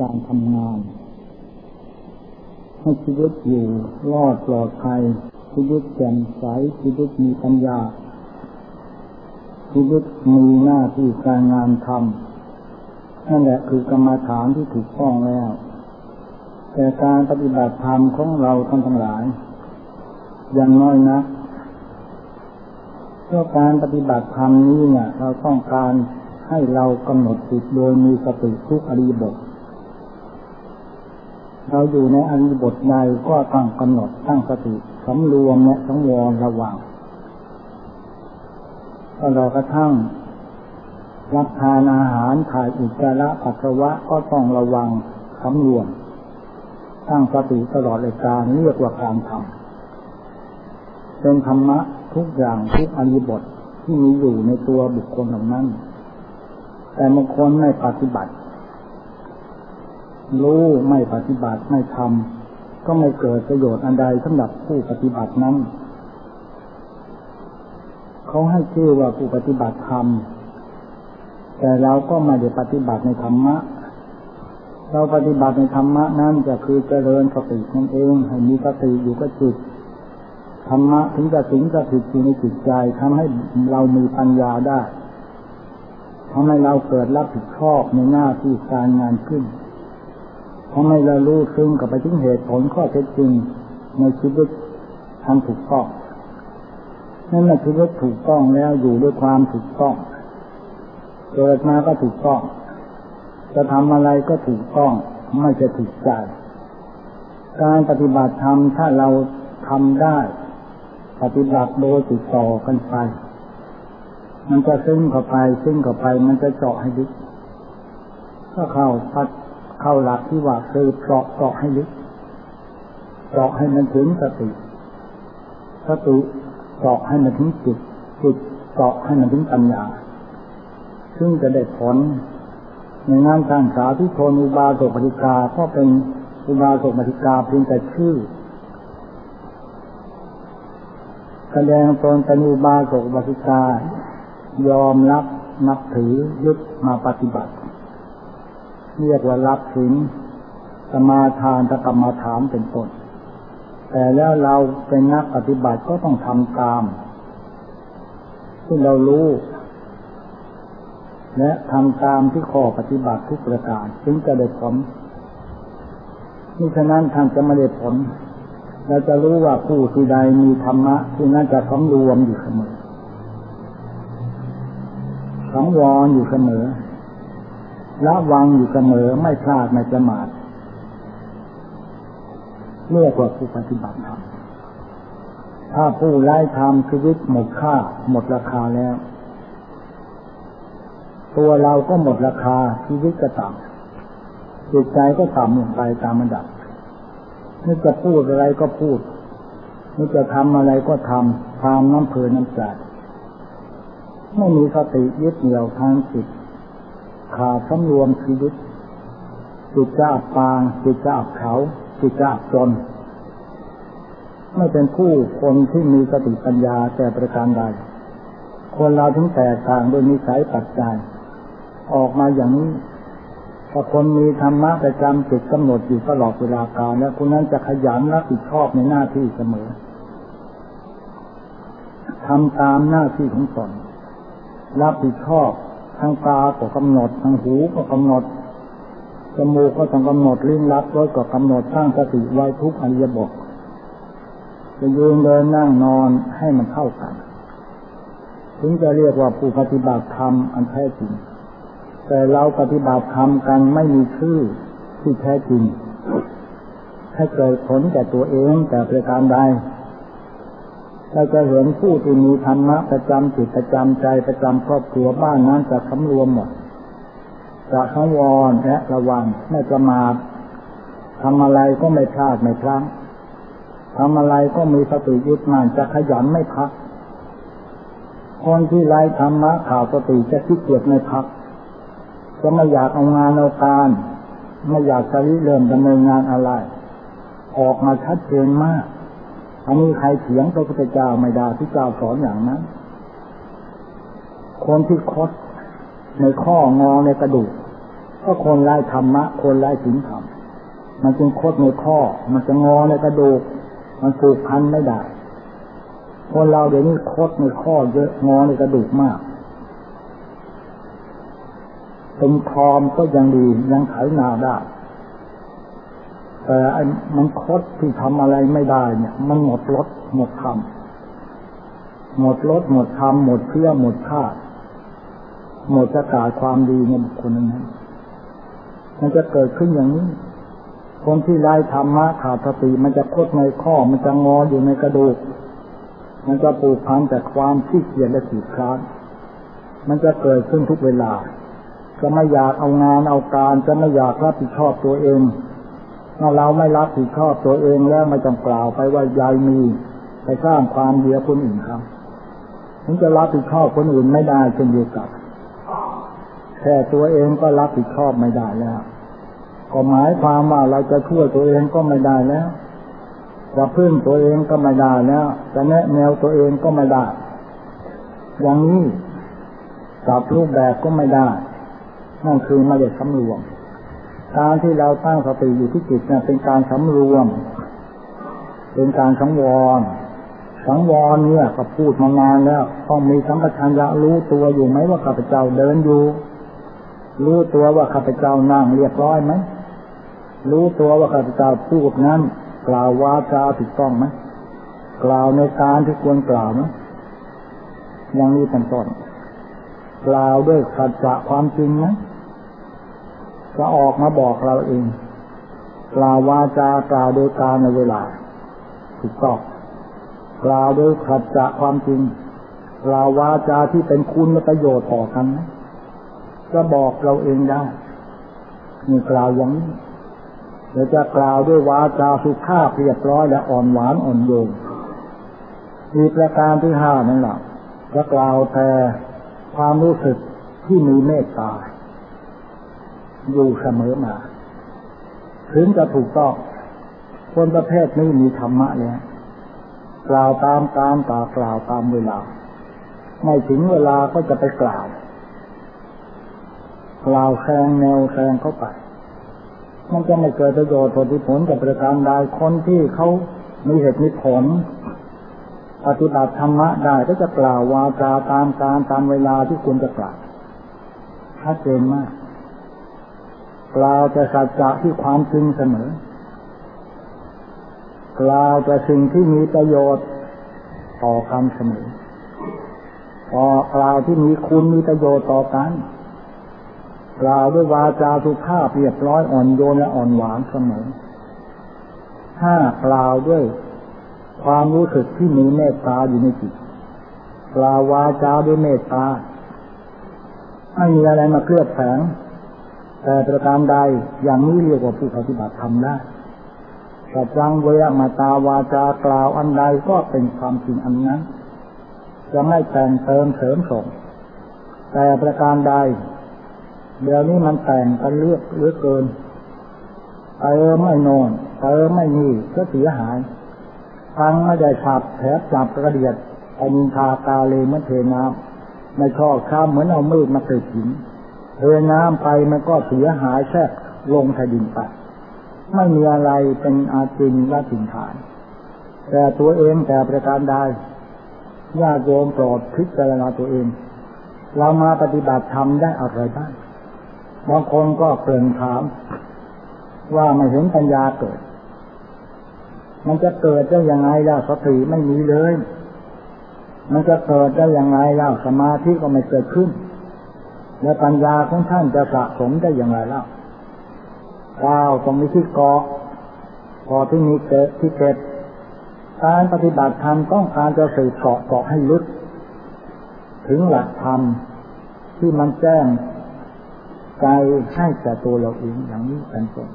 การทำงาน ให้ชีวิตอยู่รอดปลอดภัยชีวิตแจ่มใสชีวิตมีปัญญาชีวิตมีหน้าที่การงานทำนั่นแหละคือกรรมฐานที่ถูกต้องแล้ว แต่การปฏิบัติธรรมของเราท่านทั้งหลาย ยังน้อยนะเพราะการปฏิบัติธรรมนี้เนี่ย เราต้องการให้เรากำหนดจิตโดยมีสติทุกอริบท เราอยู่ในอริบทใดก็ต้องกำหนดตั้งสติสำรวมและสังวรระวังตลอดกระทั่งรับทานอาหารถ่ายอุจจาระปัสสาวะก็ต้องระวังสำรวมตั้งสติตลอดเลยการเรียกว่าการทำเป็นธรรมะทุกอย่างทุกอริบทที่มีอยู่ในตัวบุคคลเหล่านั้น แต่บางคนไม่ปฏิบัติ รู้ไม่ปฏิบัติไม่ทำก็ไม่เกิดประโยชน์อันใดสำหรับผู้ปฏิบัตินั้นเขาให้ชื่อว่าผู้ปฏิบัติธรรม แต่เราก็ไม่ได้ปฏิบัติในธรรมะ เราปฏิบัติในธรรมะนั้นจะคือเจริญสตินั่นเอง ให้มีสติอยู่กับจิตธรรมะถึงจะสิงจะถิดอยู่ในจิตใจทำให้เรามีปัญญาได้ทำให้เราเกิดรับผิดชอบในหน้าที่การงานขึ้น ทำให้เรารู้ซึ้งกับไปถึงเหตุผลข้อเท็จจริงในชีวิตทางถูกต้องนั่นแหละชีวิตถูกต้องแล้วอยู่ด้วยความถูกต้องเกิดมาก็ถูกต้อง จะทำอะไรก็ถูกต้อง ไม่จะถูกใจ การปฏิบัติธรรมถ้าเราทำได้ ปฏิบัติโดยติดต่อกันไป มันจะซึ้งเข้าไปซึ้งเข้าไป มันจะเจาะให้ลึกก็เข้าพัด เข้าหลักที่ว่าคือเจาะเจาะให้ลึกเจาะให้มันถึงสติ สติเจาะให้มันถึงจิตจิตเจาะให้มันถึงปัญญา ซึ่งจะได้ผลในงานการสาธิโทนุบาสกปฏิกาก็เป็นอุบาสกปฏิกาเพียงแต่ชื่อแสดงตนเป็นอุบาสกบาสิกายอมรับนับถือยึดมาปฏิบัติ เรียกว่ารับศีลสมาทานตะกรรมฐานเป็นต้นแต่แล้วเราเป็นนักปฏิบัติก็ต้องทำตาม ที่เรารู้ และทำตามที่ข้อปฏิบัติทุกประการจึงจะได้ผลนี่ฉะนั้นท่านจะไม่ได้ผล เราจะรู้ว่าผู้ที่ใดมีธรรมะที่นั่นจะสำรวมอยู่เสมอสังวรอยู่เสมอ ระวังอยู่เสมอไม่พลาดไม่ประมาทเรียกว่าผู้ปฏิบัติธรรมถ้าผู้ไร้ธรรมชีวิตหมดค่า หมดราคาแล้ว ตัวเราก็หมดราคาชีวิตก็ต่ำจิตใจก็ต่ำลงไปตามระดับนึกจะพูดอะไรก็พูดนึกจะทำอะไรก็ทำทามน้ำเพลินน้ำใจไม่มีสติยึดเหนี่ยวทางจิต ขาดสำรวมชีวิตจิตจะอับปางจิตจะอับเขาจิตจะอับจน ไม่เป็นผู้คนที่มีสติปัญญาแต่ประการใด คนเราถึงแตกต่างโดยนิสัยปัจจัย ออกมาอย่างนี้ถ้าคนมีธรรมะประจำจิตกำหนดอยู่ตลอดเวลาการแล้วคนนั้นจะขยันรับผิดชอบในหน้าที่เสมอทำตามหน้าที่ของตนรับผิดชอบ ทางตาก็กำหนดทางหูก็กำหนด จมูกก็ต้องกำหนด ลิ้นรับรสก็กำหนดสร้างสติไว้ทุกอริยบทจะยืนเดินนั่งนอนให้มันเข้ากัน ถึงจะเรียกว่าผู้ปฏิบัติธรรมอันแท้จริง แต่เราปฏิบัติธรรมกันไม่มีชื่อที่แท้จริงให้เกิดผลแก่ตัวเองแต่ประการใด เราจะเห็นผู้ที่มีธรรมะประจำจิตประจำใจประจำครอบครัวบ้านนั้นจะสำรวมหมดจะสังวรและระวังไม่ประมาททำอะไรก็ไม่พลาดไม่พลั้งทำอะไรก็มีสติยึดมั่นจะขยันไม่พัก คนที่ไร้ธรรมะข่าวสติจะคิดเกียจไม่พักก็ไม่อยากเอางานเอาการไม่อยากจะริเริ่มดำเนินงานอะไร ออกมาชัดเจนมาก อันนี้ใครเถียงพระพุทธเจ้าไม่ได้ที่เจ้าสอนอย่างนั้น คนที่คดในข้องอในกระดูก ก็คนไร้ธรรมะ คนไร้ศีลธรรม มันจึงคดในข้อ มันจะงอในกระดูก มันผูกพันไม่ได้ คนเราเดี๋ยวนี้คดในข้อเยอะงอในกระดูกมาก เป็นคอมก็ยังดียังไถนาได้ แต่ไอ้มันคดที่ทำอะไรไม่ได้เนี่ย มันหมดรสหมดคำหมดรสหมดคำหมดเพื่อหมดค่าหมดจะกาความดีในบุคคลนั้นมันจะเกิดขึ้นอย่างนี้ คนที่ไร้ธรรมะขาดสติมันจะคดในข้อ มันจะงออยู่ในกระดูก มันจะปูพันแต่ความขี้เกียจและขีดคร้านมันจะเกิดขึ้นทุกเวลา จะไม่อยากเอางานเอาการ จะไม่อยากรับผิดชอบตัวเอง เมื่อเราไม่รับผิดชอบตัวเองแล้วไม่ต้องกล่าวไปว่ายายมีไปสร้างความเดียคนอื่นครับถึงจะรับผิดชอบคนอื่นไม่ได้เช่นเดียวกับแค่ตัวเองก็รับผิดชอบไม่ได้แล้วก็หมายความว่าเราจะช่วยตัวเองก็ไม่ได้แล้วจะพึ่งตัวเองก็ไม่ได้แล้วจะแนะแนวตัวเองก็ไม่ได้ อย่างนี้จับรูปแบบก็ไม่ได้นั่นคือไม่ได้สำรวม การที่เราตั้งสติอยู่ที่จิตเนี่ยเป็นการสำรวม เป็นการสังวร สังวรเนี่ยก็พูดมานานแล้วต้องมีสัมปชัญญะรู้ตัวอยู่ไหมว่าข้าพเจ้าเดินอยู่ รู้ตัวว่าข้าพเจ้านั่งเรียบร้อยไหมรู้ตัวว่าข้าพเจ้าพูดนั้น กล่าววาจาถูกต้องไหมกล่าวในการที่ควรกล่าวไหมอย่างนี้เป็นต้นกล่าวด้วยสัจจะความจริงนะ จะออกมาบอกเราเองกล่าววาจากล่าวโดยการในเวลาถูกต้องกล่าวโดยสัดจจะความจริงกล่าววาจาที่เป็นคุณและประโยชน์ต่อกันจะบอกเราเองได้มีกล่าวอย่างนี้เดี๋ยวจะกล่าวด้วยวาจาสุภาพเรียบร้อยและอ่อนหวานอ่อนโยนอีกประการที่ห้านั่นแหละจะกล่าวแต่ความรู้สึกที่มีเมตตา อยู่เสมอมา ถึงจะถูกต้อง คนประเภทนี้มีธรรมะแล้วกล่าวตามการกล่าวกล่าวตามเวลา ไม่ถึงเวลาก็จะไปกล่าว กล่าวแซงแนวแซงเข้าไป มันจะไม่เกิดประโยชน์ผลที่ผลกับประการใดคนที่เขามีเหตุมีผลปฏิบัติธรรมะได้ก็จะกล่าววาจาตามการตามเวลาที่ควรจะกล่าวชัดเจนมาก กล่าวแต่สัจจะที่ความจริงเสมอ กล่าวแต่สิ่งที่มีประโยชน์ต่อกันเสมอพอกล่าวที่มีคุณมีประโยชน์ต่อกันกล่าวด้วยวาจาสุภาพเรียบร้อยอ่อนโยนและอ่อนหวานเสมอถ้ากล่าวด้วยความรู้สึกที่มีเมตตาอยู่ในจิตกล่าววาจาด้วยเมตตาไม่มีอะไรมาเคลือบแฝง แต่ประการใดอย่างนี้เรียกว่าผู้ปฏิบัติทำได้สัจจังเวรมาตาวาจากล่าวอันใดก็เป็นความจริงอันนั้น จะไม่แต่งเติมเสริมส่ง แต่ประการใด เดี๋ยวนี้มันแต่งกันเลือกเลือกเกินเติมไม่นอนเติมไม่มีก็เสียหายฟังไม่ได้ฉับแผลจับกระเดียดอันทากาเลเมื่อเทน้ำไม่ชอบข้ามเหมือนเอามืดมาติดหิน เทน้ำไปมันก็เสียหายแค่ลงแผ่นดินไป ไม่มีอะไรเป็นอาจินและสินฐาน แต่ตัวเองแต่ประการใดญาติโยมโปรดพิจารณาตัวเอง เรามาปฏิบัติธรรมได้อะไรบ้างบางคนก็เกริ่นถาม ว่าไม่เห็นปัญญาเกิด มันจะเกิดได้ยังไงล่ะสติไม่มีเลย มันจะเกิดได้ยังไงล่ะสมาธิก็ไม่เกิดขึ้น และปัญญาของท่านจะสะสมได้อย่างไรล่ะก้าวตรงนี้ที่เกาะพอที่มีเกิดที่เกิดการปฏิบัติธรรมต้องการจะสืบเกาะเกาะให้ลึก ถึงหลักธรรมที่มันแจ้งใจให้แต่ตัวเราเองอย่างนี้เป็นต้น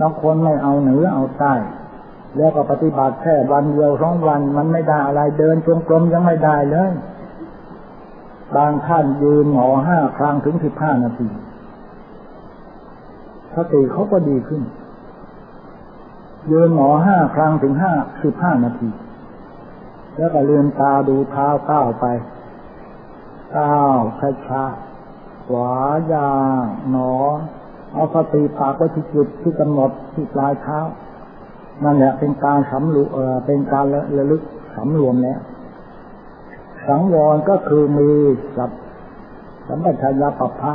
บางคนไม่เอาเหนือเอาใต้แล้วก็ปฏิบัติแค่วันเดียวสองวันมันไม่ได้อะไรเดินจงกรมยังไม่ได้เลย บางท่านยืนหมอห้าครั้งถึงสิบห้านาทีสติเขาก็ดีขึ้น ยืนหมอห้าครั้งถึงห้าสิบห้านาที แล้วก็เลือนตาดูเท้าก้าวไปก้าวช้าช้าขวายางหนอ เอาสติปากไว้ที่จุดที่กำหนดที่ปลายเท้านั่นแหละเป็นการสำรวมเป็นการระลึกสำรวมแล้ว สังวรก็คือมีสัพสัมปชัญญะปัปพะ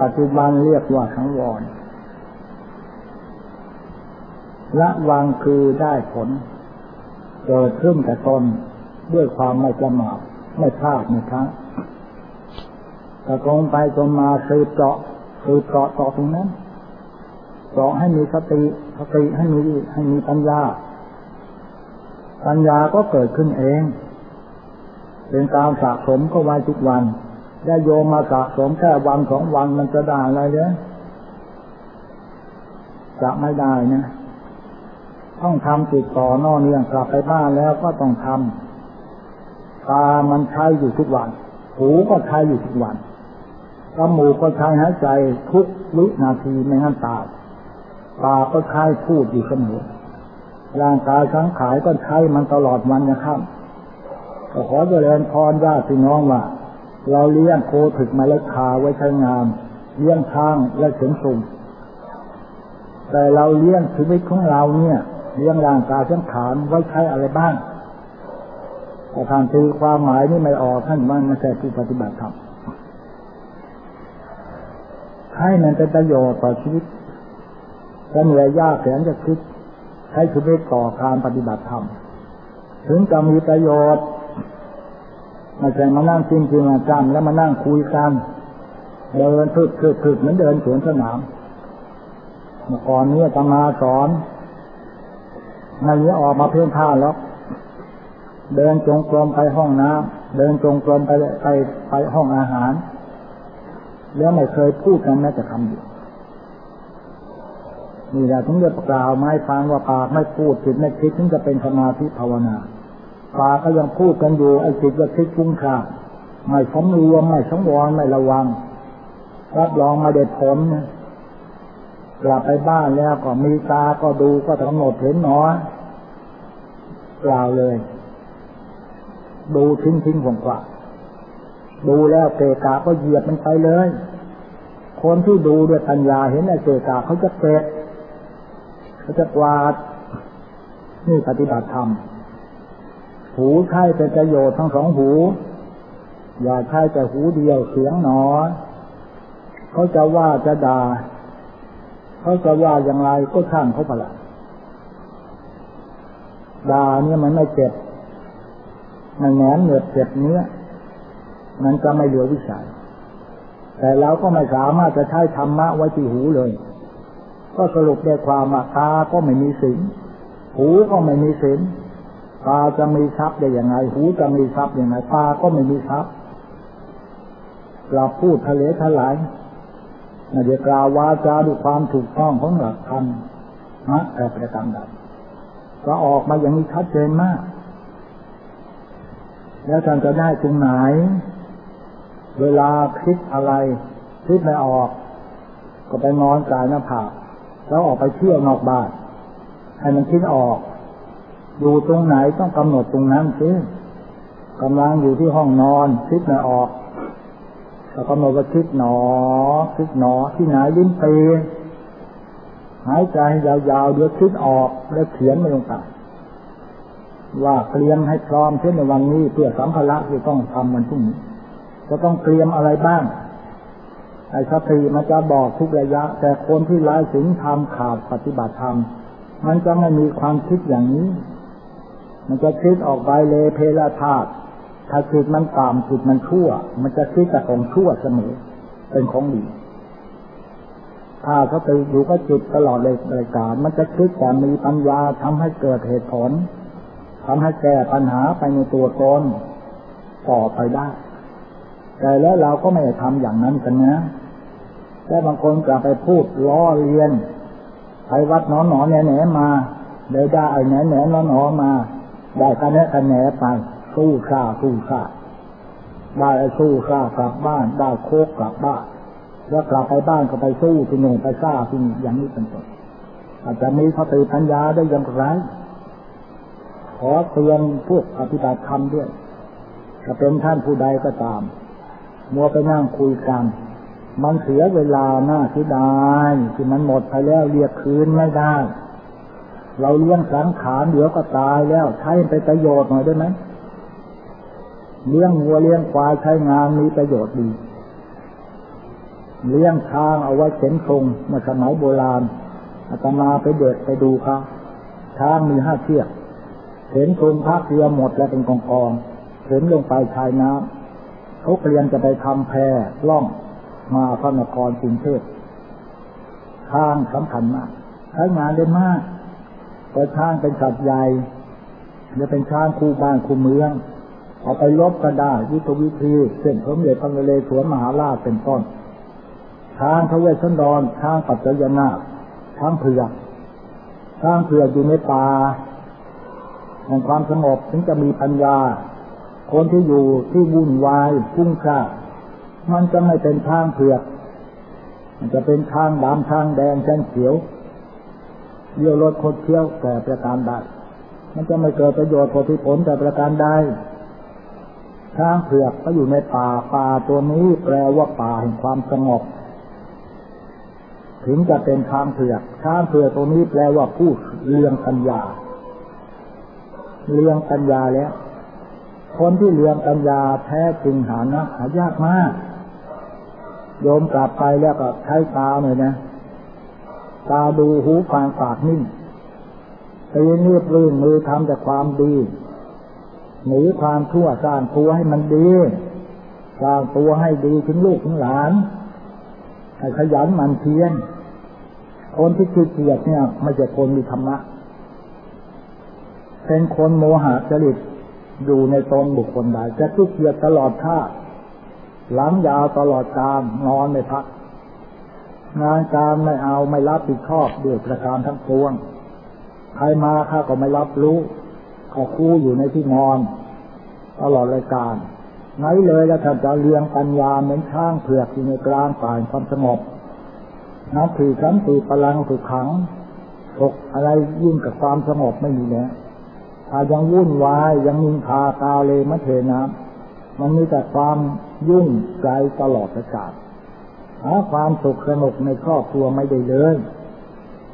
ปัจจุบันเรียกว่าสังวรละวางคือได้ผล เกิดขึ้นแต่ตนด้วยความไม่ประมาทไม่พลาดไม่ทั้งแต่ตรงไปตรงมาสืบเจาะสืบเจาะต่อตรงนั้นเจาะให้มีสติสติให้มีให้มีปัญญา ปัญญาก็เกิดขึ้นเอง เป็นการสะสมก็ไว้ทุกวันได้โยมมาสะสมแค่วันสองวันมันจะได้อะไรเนี่ยจะไม่ได้นะต้องทำติดต่อนอเนื่องกลับไปบ้านแล้วก็ต้องทำตามันใช้อยู่ทุกวัน หูก็ใช้อยู่ทุกวันจมูกก็ใช้หายใจทุกวินาทีไม่งั้นตายตาก็ใช้พูดอยู่เสมอร่างกายสังขารก็ใช้มันตลอดวันนะครับ ขอเจริญพรญาติพี่น้องว่า เราเลี้ยงโคถึกมาเล็กคาไว้ใช้งาน เลี้ยงช้างและเฉิงสุงแต่เราเลี้ยงชีวิตของเราเนี่ย เลี้ยงร่างกายสังขารไว้ใช้อะไรบ้างแต่ทางตีความหมายนี่ไม่ออกท่านว่าไม่ใช่ผู้ปฏิบัติธรรมให้มันเป็นประโยชน์ต่อชีวิตก็เหนื่อยยากแสนจะคิดให้ชีวิตต่อการปฏิบัติธรรมถึงจะมีประโยชน์ ไม่ใช่มานั่งจริงจริงอาจารย์แล้วมานั่งคุยกันเดินทึกทึกทึกเหมือนเดินสวนสนามเมื่อก่อนนี้ตมาสอนในนี้ออกมาเพื่อนท่าแล้วเดินจงกรมไปห้องน้ำเดินจงกรมไปไปไปห้องอาหาร แล้วไม่เคยพูดกันแม้แต่คำเดียวนี่แหละถึงจะกล่าวไม่ฟังว่าปากไม่พูดจิตไม่คิดถึงจะเป็นสมาธิภาวนา ปากก็ยังพูดกันอยู่ไอ้จิตก็คิดฟุ้งซ่านไม่สำรวมไม่สังวรไม่ระวัง รับรองไม่ได้ผลนะกลับไปบ้านแล้วก็มีตาก็ดูก็กำหนดเห็นหนอกล่าวเลย ดูทิ้งทิ้งผงกว่าดูแล้วเกกาก็เหยียบมันไปเลย คนที่ดูด้วยปัญญาเห็นไอ้เกกาเขาจะเกะเขาจะกวาดนี่ปฏิบัติธรรม หูใช่เป็นประโยชน์ทั้งสองหู อย่าใช่แต่หูเดียวเสียงหนอ เขาจะว่าจะด่า เขาจะว่าอย่างไรก็ช่างเขาไปละด่าเนี่ยมันไม่เจ็บ มันแหนมเหนือเจ็บเนื้อมันจะไม่เหลือวิสัย แต่เราก็ไม่สามารถจะใช้ธรรมะไว้ที่หูเลย ก็สรุปได้ความว่าตาก็ไม่มีสินหูก็ไม่มีสิน ตาจะมีทรัพย์ได้ย่างไรหูจะมีทรัพย์อย่างไรตาก็ไม่มีทรัพย์เราพูดทะเลทลายนาจะกล่าววาจาด้วยความถูกต้องของหลักธรรมนะแต่ประการใดก็ออกมาอย่างนี้ชัดเจนมาก แล้วท่านจะได้ตรงไหน เวลาคิดอะไรคิดไม่ออก ก็ไปนอนกายหน้าผากแล้วออกไปเที่ยวนอกบ้านให้มันคิดออก อยู่ตรงไหนต้องกำหนดตรงนั้นสิกำลังอยู่ที่ห้องนอนคิดไม่ออกแล้วก็มาว่าคิดหนอคิดหนอที่ไหนลิ้นปีหายใจยาวๆเดี๋ยวคิดออกแล้วเขียนม่ลงไปว่าเตรียมให้พร้อมเช่นในวันนี้เพื่อสัมภาระที่ต้องทำวันพรุ่งนี้จะต้องเตรียมอะไรบ้างไอ้สติมันจะบอกทุกระยะ แต่คนที่ไร้สิ่งทำขาดปฏิบัติธรรมมันจะไม่มีความคิดอย่างนี้ มันจะคิดออกไปเลยเพลธาตุถ้าจิตมันต่ำจิตมันชั่ว มันจะคิดแต่ของชั่วเสมอ เป็นของดี ถ้าเขาไปอยู่ก็จิตตลอดเลยรายการ มันจะคิดแต่มีปัญญาทำให้เกิดเหตุผลทำให้แก้ปัญหาไปในตัวตนต่อไปได้ แต่แล้วเราก็ไม่ได้ทำอย่างนั้นกันนะแต่บางคนกลับไปพูดล้อเลียนไปวัดนอนหนอแหนแหนมาเลยได้ไอ้แหนแหนนอนหนอมา ได้กันแหนกันแหนไปสู้ข้าสู้ข้าได้สู้ข้ากลับบ้านได้โคกกลับบ้านแล้วกลับไปบ้านก็ไปสู้ที่โน่นไปซ่าที่นี่อย่างนี้เป็นต้นอาจจะมีสติปัญญาได้อย่างไรขอเตือนพวกปฏิบัติธรรมด้วยจะเป็นท่านผู้ใดก็ตาม มัวไปนั่งคุยกัน มันเสียเวลาหน้าที่ได้ที่มันหมดไปแล้วเรียกคืนไม่ได้ เราเลี้ยงสังขารเดี๋ยวก็ตายแล้ว ใช้ไปประโยชน์หน่อยได้ไหมเลี้ยงวัวเลี้ยงควายใช้งานมีประโยชน์ดี เลี้ยงช้างเอาไว้เข็นทงเมื่อสมัยโบราณอาตมาไปเด็กไปดูครับช้างมีห้าเชือกเข็นทงพักเรือหมดแล้วเป็นกองกองเข็นลงไปชายน้ำเขาเรียมจะไปทำแพล่องมาพระนครกรุงเทพช้างสำคัญมาก ใช้งานได้มาก แต่ช้างเป็นสัตว์ใหญ่จะเป็นช้างคู่บ้านคู่เมือง เอาไปลบก็ได้ยุทธวิธีเส้นสมเด็จพระนเรศวรมหาราชเป็นต้น ช้างพระเวสสันดรช้างปัจจยนาช้างเผือกช้างเผือกอยู่ในป่าแห่งความสงบถึงจะมีปัญญา คนที่อยู่ที่วุ่นวายพุ่งคร่ามันจะไม่เป็นช้างเผือก มันจะเป็นช้างดำช้างแดงช้างเขียว เยี่ยวรถคดเที่ยวแต่ประการใดมันจะไม่เกิดประโยชน์ผลที่ผลแต่ประการใดช้างเผือกก็อยู่ในป่าป่าตัวนี้แปลว่าป่าแห่งความสงบ ถึงจะเป็นช้างเผือกช้างเผือกตัวนี้แปลว่าผู้เลี้ยงปัญญาเลี้ยงปัญญาแล้วคนที่เลี้ยงปัญญาแท้จริงหานะหายากมากโยมกลับไปแล้วก็ใช้ตาเลยนะ ตาดูหูฟังปากนิ่งตีนีบลื่นมือทำแต่ความดีหนีความชั่วสร้างตัวให้มันดีสร้างตัวให้ดีถึงลูกถึงหลานให้ขยันมันเพียรคนที่ขี้เกียจเนี่ยไม่ใช่คนมีธรรมะเป็นคนโมหะจริตอยู่ในตนบุคคลใดจะขี้เกียจตลอดท่าหลังยาวตลอดกามนอนไม่พัก งานการไม่เอาไม่รับผิดชอบด้วยประการทั้งปวง ใครมาข้าก็ไม่รับรู้ก็คู่อยู่ในที่นอน ตลอดรายการไหนเลยแล้วท่านจะเลี้ยงปัญญาเหมือนช้างเผือกอยู่ในกลางป่าความสงบนับถือขันติพลังถูกขังตกอะไรยุ่งกับความสงบไม่มีแล้วถ้ายังวุ่นวายยังมินทากาเลมะเทนะมันมีแต่ความยุ่งใจตลอดประกาศ หาความสุขสนุกในครอบครัวไม่ได้เลย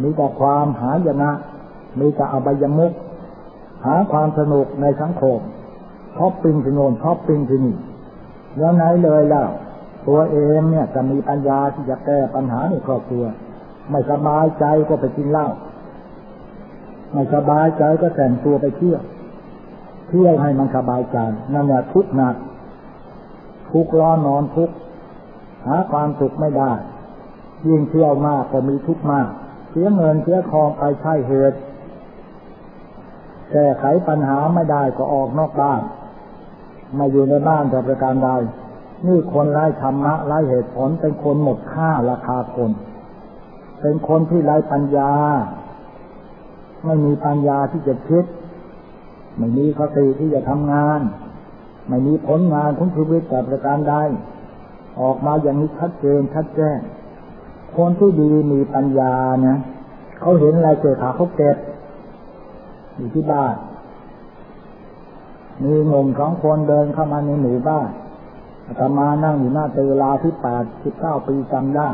มีแต่ความหายนะ มีแต่อบายมุกหาความสนุกในสังคมช้อปปิ้งที่โน่นช้อปปิ้งที่นี่แล้วไหนเลยแล้วตัวเองเนี่ยจะมีปัญญาที่จะแก้ปัญหาในครอบครัว ไม่สบายใจก็ไปกินเหล้าไม่สบายใจก็แต่งตัวไปเที่ยวเที่ยวให้มันสบายใจนั่นแหละทุกข์หนักทุกข์ร้อนนอนทุกข์ หาความสุขไม่ได้ ยิ่งเที่ยวมากก็มีทุกข์มากเสียเงินเสียทองไปใช่เหตุแก้ไขปัญหาไม่ได้ก็ออกนอกบ้านมาอยู่ในบ้านแต่ประการใดนี่คนไร้ธรรมะไร้เหตุผลเป็นคนหมดค่าราคาคน เป็นคนที่ไร้ปัญญา ไม่มีปัญญาที่จะคิด ไม่มีสติที่จะทำงาน ไม่มีผลงานของชีวิตแต่ประการใด ออกมาอย่างนี้ชัดเจนชัดแจ้งคนที่ดีมีปัญญานะเขาเห็นอะไรเกิดขาเขาเก็บอยู่ที่บ้าน มีหนุ่มสองคนเดินเข้ามาในหมู่บ้านอาตมานั่งอยู่หน้าเตลาที่แปดสิบเก้าปีจำได้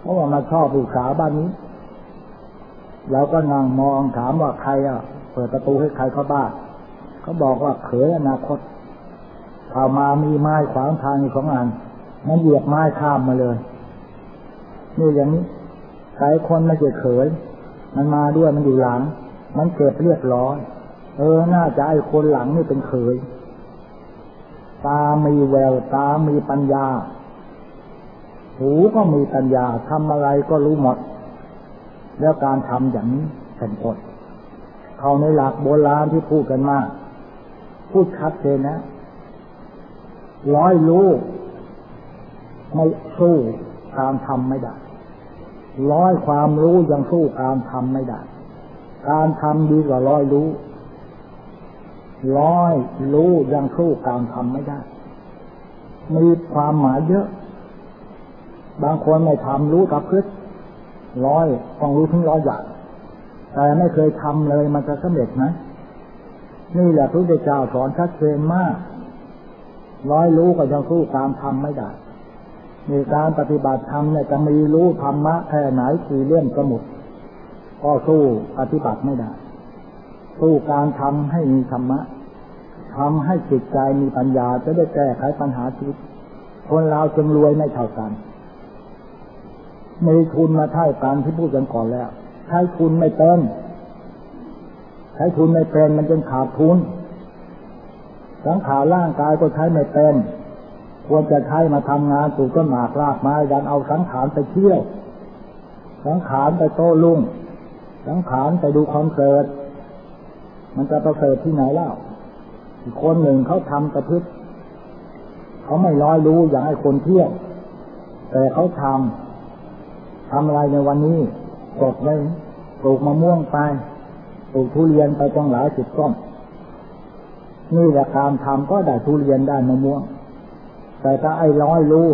เพราะว่ามาชอบลูกสาวบ้านนี้เราก็นั่งมองถามว่าใครอะ เปิดประตูให้ใครเข้าบ้านเขาบอกว่าเขยอนาคต เข้ามามีไม้ขวางทางอีกสองอันมันเหยียบไม้ข้ามมาเลยนี่อย่างนี้ใครคนไม่เจ็เขยมันมาด้วยมันอยู่หลัง มันเกิดเรียบร้อย เออ น่าจะไอ้คนหลังนี่เป็นเขย ตามีแววตามีปัญญา หูก็มีปัญญาทำอะไรก็รู้หมด แล้วการทำอย่างนี้เป็นผลเขาในหลักโบราณที่พูดกันมาพูดชัดเจนนะ ร้อยรู้ไม่สู้การทำไม่ได้ ร้อยความรู้ยังสู้การทำไม่ได้ การทำดีกว่าร้อยรู้ ร้อยรู้ยังสู้การทำไม่ได้ มีความหมายเยอะ บางคนไม่ทำรู้กับพืชร้อยต้องรู้ถึงร้อยอย่างแต่ไม่เคยทำเลยมันจะสำเร็จไหมนี่แหละพระพุทธเจ้าสอนชัดเจนมาก ร้อยรู้ก็ยังสู้การทำไม่ได้มีการปฏิบัติธรรมเนี่ยจะมีรู้ธรรมะแค่ไหนคือเรื่องสมุดก็สู้ปฏิบัติไม่ได้ สู้การทำให้มีธรรมะทำให้จิตใจมีปัญญาจะได้แก้ไขปัญหาชีวิต คนเราจึงรวยไม่เท่ากันมีทุนมาเท่ากันที่พูดกันก่อนแล้ว ใช้ทุนไม่เป็นใช้ทุนไม่เป็นมันจึงขาดทุน สังขารร่างกายก็ใช้ไม่เป็นควรจะใช้มาทำงานปลูกต้นหมากรากไม้ยันเอาสังขารไปเที่ยว สังขารไปโต้รุ่ง สังขารไปดูคอนเสิร์ต มันจะประเสริฐที่ไหนเล่าคนหนึ่งเขาทำกระพึกเขาไม่ร้อยรู้อย่างให้คนเที่ยว แต่เขาทำทำอะไรในวันนี้กดเลยปลูกมะม่วงไป ปลูกทุเรียนไปจังหลายสิบต้น นี่แหละการทำก็ได้ทุเรียนได้มะม่วง แต่ถ้าไอ้ร้อยรู้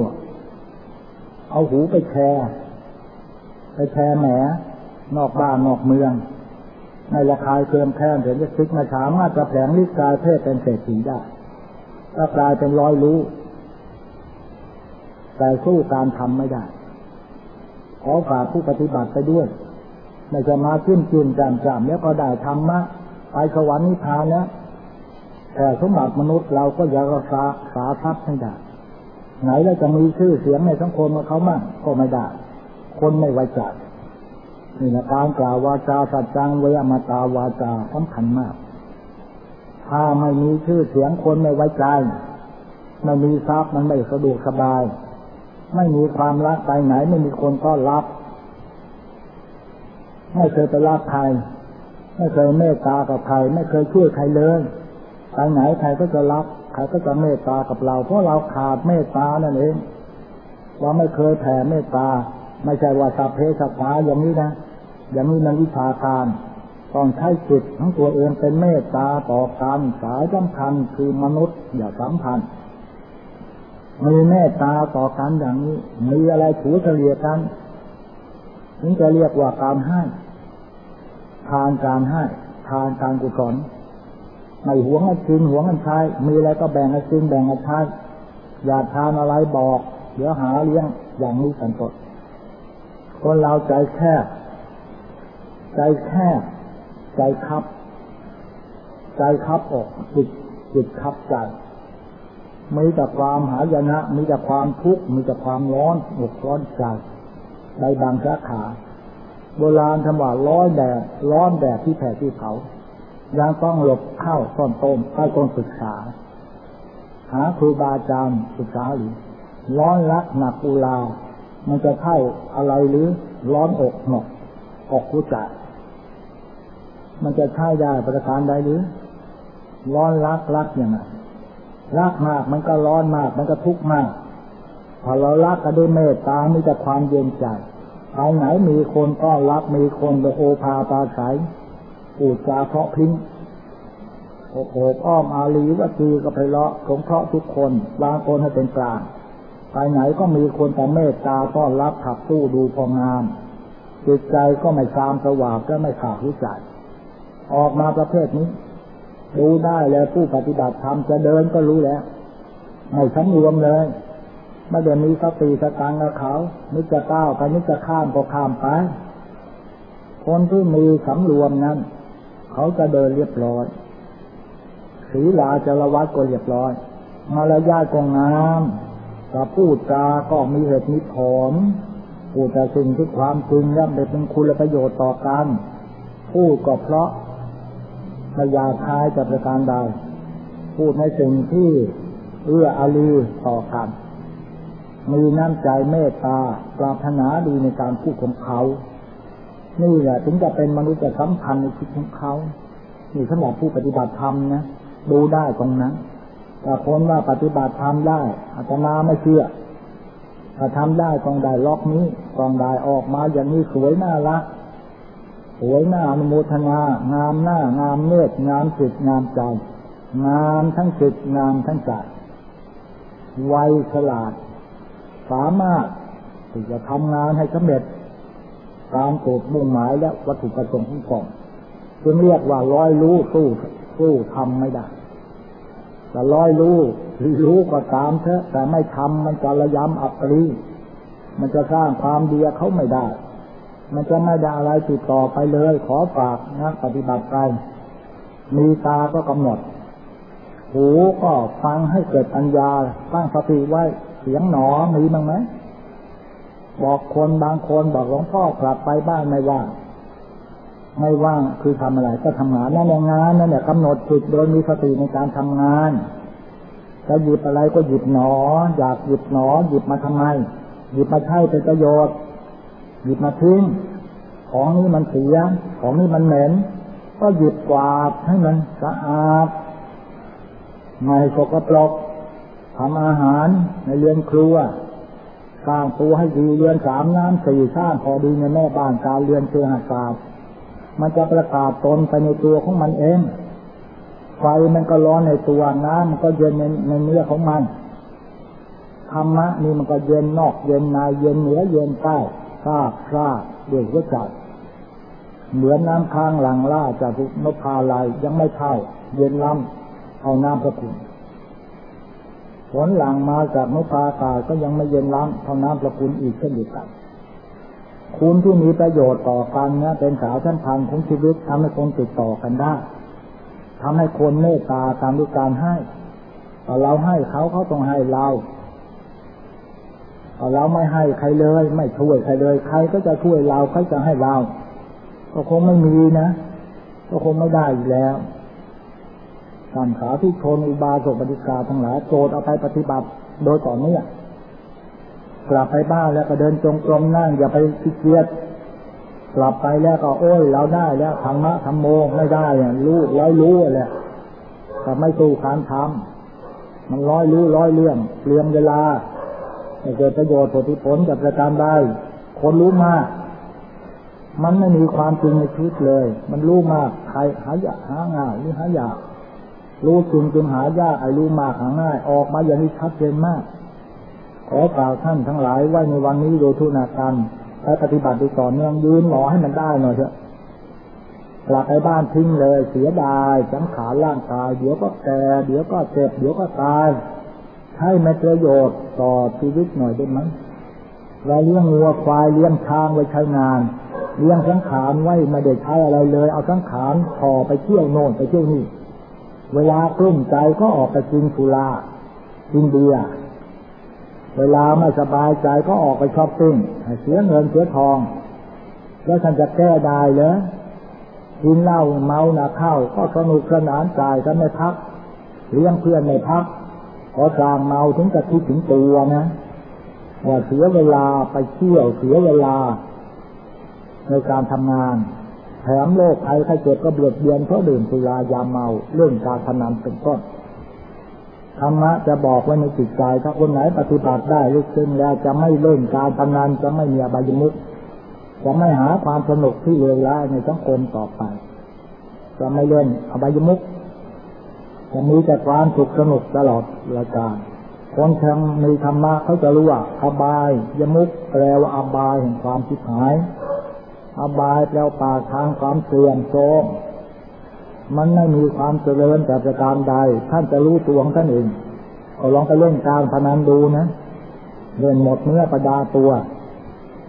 เอาหูไปแชร์ไปแชร์แหมนอกบ้านนอกเมือง ในราคาเกินแค่เห็นจะซึกมาสามารถจะแผงลิกายเพศเป็นเศรษฐีได้ถ้ากลายเป็นร้อยรู้ แต่สู้การทำไม่ได้ ขอฝากผู้ปฏิบัติไปด้วยไม่จะมาขึ้นจืนจำจำแล้วก็ได้ธรรมะไปสวรรค์นิพพานแล้ว แต่สมบัติมนุษย์เราก็อยากรักษาสาทรัพย์ให้ได้ไหนแล้วจะมีชื่อเสียงในสังคมกับเขามั่งก็ไม่ได้ คนไม่ไว้ใจนี่นะการกล่าววาจาสัจจังเวยมาตาวาจาสำคัญมาก ถ้าไม่มีชื่อเสียงคนไม่ไว้ใจไม่มีทรัพย์มันไม่สะดวกสบาย ไม่มีความรักไปไหนไม่มีคนก็รับไม่เคยไปรับใคร ไม่เคยเมตตากับใคร ไม่เคยช่วยใครเลย ไปไหนใครก็จะรับใครก็จะเมตตากับเรา เพราะเราขาดเมตตานั่นเองเราไม่เคยแผ่เมตตา ไม่ใช่ว่าสัพเพสัตตาอย่างนี้นะ อย่างนี้มันวิชาการต้องใช้จิตของตัวเองเป็นเมตตาต่อกันสายสำคัญคือมนุษย์อย่าสัมพันมีเมตตาต่อกันอย่างนี้ มีอะไรถูเฉลี่ยกันถึงจะเรียกว่าการให้ทานการให้ทานการกุศล ไม่หวงกันกินหวงกันใช้มีอะไรก็แบ่งกันกินแบ่งกันใช้อย่าทานอะไรบอกเดี๋ยวหาเลี้ยงอย่างนี้สันตดคนเราใจแคบใจแคบใจคับ ใจคับออกจิตจิตคับใจมีแต่ความหายนะ มีแต่ความทุกข์มีแต่ความร้อนอกร้อนใจใดบางสาขา โบราณทำว่าร้อนแดดร้อนแดดที่แผ่ที่เขา ยังต้องหลบเข้าต้นต้นใต้ต้นศึกษา หาครูบาอาจารย์ศึกษาหรือ ร้อนรักหนักอุลา มันจะเข้าอะไรหรือร้อนอกหนกอกกุจัมันจะใช้ได้ประการใดหรือ ร้อนรักรักอย่างไรรักมากมันก็ร้อนมาก มันก็ทุกข์มาก พอเรารักกันด้วยเมตตามีแต่ความเย็นใจภาไหนมีคนก็รับมีคนไปโอภาปาใส ปูดจาเพาะพิ้งโอบโอบอ้อมอาลีวัตีก็ไปเลาะสงเคราะห์ทุกคนบางคนให้เป็นกลางไปไหนก็มีคนแต่เมตตาต้อนรับขับตู้ดูพองามจิตใจก็ไม่ซามสว่างก็ไม่ขาดรู้ใจออกมาประเภทนี้ รู้ได้แล้วผู้ปฏิบัติธรรมจะเดินก็รู้แล้วไม่ทั้งรวมเลยไม่เดินมีสติสตังกับเขานึกจะก้าวไปนึกจะข้ามก็ข้ามไป คนที่มีสำรวมนั้น เขาจะเดินเรียบร้อยศีลาจรวัดก็เรียบร้อย มารยาทก็งามกะพูดจาก็มีเหตุมีผลพูดแต่สิ่งที่ความจริงย่อมเป็นคุณประโยชน์ต่อกันพูดก็เพราะไม่อยากทายจะประการใดพูดในสิ่งที่เอื้ออารีต่อกันมีน้ำใจเมตตาปรารถนาดีในการพูดของเขา นี่แหละถึงจะเป็นมนุษย์สัมพันธ์ในชีวิตของเขานี่สำหรับผู้ปฏิบัติธรรมนะดูได้ตรงนั้นแต่คนว่าปฏิบัติธรรมได้อาตมาไม่เชื่อถ้าทำได้ต้องได้ล็อกนี้ต้องได้ออกมาอย่างนี้สวยน่ารักสวยหน้าอนุโมทนางามหน้างามเนื้องามจิตงามใจ งามทั้งจิตงามทั้งใจไวฉลาด สามารถที่จะทำงานให้สำเร็จ ตามโจทย์มุ่งหมายและวัตถุประสงค์ของกองจึงเรียกว่าร้อยรู้สู้สู้ทำไม่ได้แต่ร้อยรู้รู้ก็ตามเถอะ แต่ไม่ทำมันจะระยำอัปรีมันจะสร้างความเดียเขาไม่ได้ มันจะไม่ได้อะไรติดต่อไปเลย ขอฝากนะปฏิบัติไปมีตาก็กำหนด หูก็ฟังให้เกิดปัญญาตั้งสติไว้เสียงหนอมีบ้างไหม บอกคนบางคนบอกหลวงพ่อกลับไปบ้านไม่ว่างไม่ว่างคือทำอะไรก็ทำงานนั่นงานนั่นเนี่ยกำหนดจุดโดยมีสติในการทำงานจะหยิบอะไรก็หยิบหนอ อยากหยิบหนอ หยิบมาทำไม หยิบมาใช้เป็นประโยชน์ หยิบมาทิ้งของนี้มันเสีย ของนี้มันเหม็น ก็หยิบกวาดให้มันสะอาดไม่สกปรกทำอาหารในเรือนครัว สร้างตัวให้ดีเรือนสามน้ำสี่สร้างพอดีในแม่บ้านการเรือนเชือหากาศมันจะประกาศตนไปในตัวของมันเอง ไฟมันก็ร้อนในตัวน้ำมันก็เย็นในในเนื้อของมันธรรมะนี่มันก็เย็นนอกเย็นในเย็นเหนือเย็นใต้ซาบซาด้วยหัวใจเหมือนน้ำค้างหลังล่าจากนพพาลายยังไม่เท่าเย็นล้ำเอาน้ำพระคุณ ฝนหลังมาจากนพพากาก็ยังไม่เย็นล้ำเท่าน้ำพระคุณอีกเช่นเดียวกันคุณที่มีประโยชน์ต่อกันนะเป็นสาวชั้นพันของชีวิตทำให้คนติดต่อกันได้ทำให้คนเมตตาตามด้วยการให้เราให้เขาเขาต้องให้เราเราไม่ให้ใครเลย ไม่ช่วยใครเลย ใครก็จะช่วยเราใครจะให้เรา ก็คงไม่มีนะ ก็คงไม่ได้อีกแล้ว ท่านขาทุชนอุบาสกปฏิกาทั้งหลายโจทย์เอาไปปฏิบัติโดยต่อเนื่องกลับไปบ้านแล้วก็เดินจงกรมนั่งอย่าไปขี้เกียจกลับไปแล้วก็โอ้ยเราได้แล้วธรรมะธรรมโมไม่ได้อะรู้ร้อยรู้แหละแต่ไม่สู้การทำมันร้อยรู้ร้อยเรื่องเปลี่ยนเวลาไม่เกิดประโยชน์ผลผลกับประการใดคนรู้มาก มันไม่มีความจริงในชีวิตเลย มันรู้มากใครหายากหาง่ายหรือหายาก รู้จริงจนหายากไอ้รู้มากหาง่าย ออกมาอย่างนี้ชัดเจนมาก ขอกล่าวท่านทั้งหลายไว้ในวันนี้โดยทุนาการและปฏิบัติโดยต่อเนื่องยืนหมอให้มันได้หน่อยเถอะกลับไปบ้านทิ้งเลยเสียดายสังขารร่างกาย เดี๋ยวก็แก่เดี๋ยวก็เจ็บเดี๋ยวก็ตายให้ไม่ประโยชน์ต่อชีวิตหน่อยได้ไหมเราเลี้ยงวัวควายเลี้ยงช้างไว้ใช้งาน เลี้ยงสังขารไว้ไม่ได้ใช้อะไรเลย เอาสังขารพอไปเที่ยวโน่นไปเที่ยวนี่ เวลากลุ้มใจก็ออกไปกินสุรากินเบียร์เวลาไม่สบายใจก็ออกไปช้อปปิ้งเสียเงินเสียทอง แล้วท่านจะแก้ได้เหรอกินเหล้าเมาหนาเข้า ก็สนุกสนานใจก็ไม่พักเลี้ยงเพื่อนไม่พักพอจางเมาถึงจะคิดถึงตัวนะว่าเสียเวลาไปเที่ยวเสียเวลาในการทำงาน แถมโรคภัยไข้เจ็บก็เบียดเบียนเพราะดื่มสุรายาเมาเรื่องการพนันเป็นต้นธรรมะจะบอกไว้ในจิตใจถ้าคนไหนปฏิบัติได้ลึกซึ้งแล้วจะไม่เล่นการพนันจะไม่มีอบายมุขจะไม่หาความสนุกที่เลวร้ายในสังคมต่อไป จะไม่เล่นอบายมุขจะมีแต่ความสุขสนุกตลอดรายการคนทางมีธรรมะเขาจะรู้ว่าอบายยมุกแปลว่าอบายแห่งความชิบหาย อบายแปลว่าปากทางความเสื่อมโทรมมันไม่มีความเจริญแต่ประการใด ท่านจะรู้ตัวของท่านเองก็ลองไปเล่นการพนันดูนะเล่นหมดเนื้อประดาตัว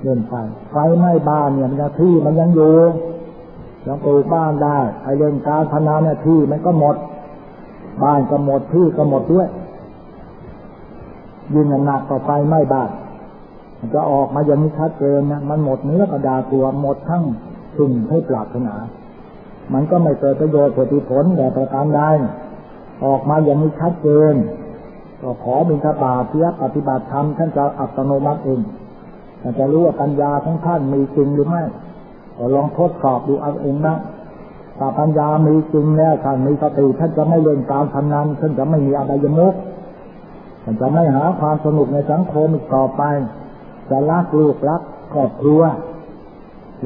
เล่นไปไฟไหม้บ้านเนี่ยมันที่มันยังอยู่ยังปลูกบ้านได้ไอเล่นการพนันเนี่ยที่มันก็หมด บ้านก็หมดที่ก็หมดด้วยยิ่งหนักต่อไปไหม่บ้าน จะออกมาอย่างนี้ชัดเจนนะมันหมดเนื้อกระดาตัวหมดทั้งสิ่งให้ปรารถนา มันก็ไม่เกิดประโยชน์ผลผลแต่ประการใดออกมาอย่างนี้ชัดเจนก็ขอบิณฑบาตเพื่อปฏิบัติธรรมท่านจะอัตโนมัติเองแต่จะรู้ว่าปัญญาของท่านมีจริงหรือไม่ก็ลองทดสอบดูเอาเองนะถ้าปัญญามีจริงแล้วท่านมีสติท่านจะไม่เล่นการพนันท่านจะไม่มีอบายมุขท่านจะไม่หาความสนุกในสังคมอีกต่อไป จะรักลูกรักครอบครัว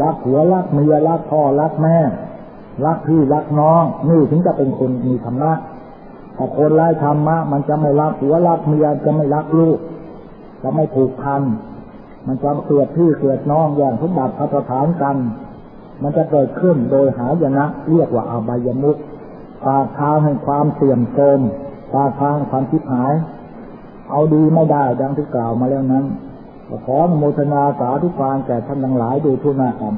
รักผัวรักเมียรักพ่อรักแม่ รักพี่รักน้องนี่ถึงจะเป็นคนมีธรรมะถ้าคนไร้ธรรมะ มันจะไม่รักผัวรักเมียจะไม่รักลูก จะไม่ผูกพัน มันจะเกิดพี่เกิดน้องอย่างทุกบัตรพระประธานกัน มันจะเกิดขึ้นโดยหายนะเรียกว่าอาบายมุขปากทางแห่งความเสื่อมโทรมตาทางความคิดหาย เอาดีไม่ได้ดังที่กล่าวมาแล้วนั้น ขอโมทนาสาธุการแก่ท่านทั้งหลายโดยทุนากัน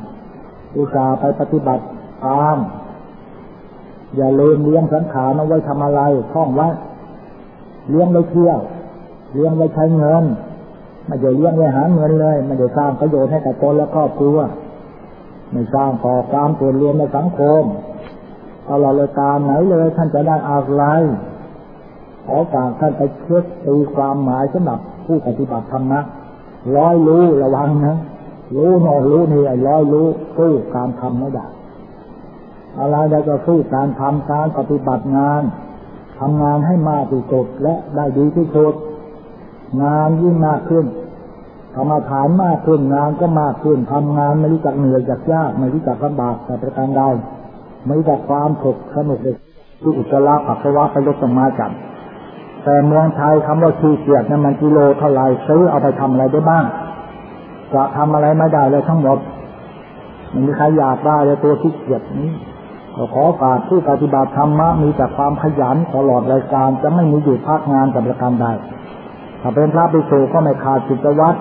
อุตส่าห์ไปปฏิบัติตาม อย่าลืมเลี้ยงสังขารเอาไว้ทำอะไรท่องไว้เลี้ยงไว้เที่ยว เลี้ยงไว้ใช้เงินไม่ได้เลี้ยงไว้หาเงินเลยไม่ได้สร้างประโยชน์ให้กับตนและครอบครัวไม่สร้างก่อความเปลี่ยนรวมในสังคมตลอดเลยการไหนเลยท่านจะได้อะไรขอฝากท่านไปเช็คตีความหมายสำหรับผู้ปฏิบัติธรรมนะ ร้อยรู้ระวังนะรู้นอนรู้นี่ไอ้ร้อยรู้สู้การทำไม่ได้อะไรได้ก็สู้การทำการปฏิบัติงานทำงานให้มากที่สุดและได้ดีที่สุดงานยิ่งมากขึ้นกรรมฐานมากขึ้นงานก็มากขึ้นทำงานไม่รู้จักเหนื่อยจากยากไม่รู้จักลำบากแต่ประการใดไม่รู้จักความสุขสนุกเลยที่อุจจาระปัสสาวะไปยกตมาจับ แต่เมืองไทยคำว่าขี้เกียจนั้นมันกิโลเท่าไรซื้อเอาไปทำอะไรได้บ้าง จะทำอะไรไม่ได้เลยทั้งหมด มันมีใครอยากได้เลยตัวขี้เกียจนี้ก็ขอฝากผู้ปฏิบัติธรรมะมีแต่ความขยันตลอดรายการจะไม่มีหยุดพักงานกับประการใดถ้าเป็นพระภิกษุก็ไม่ขาดจิตวัตร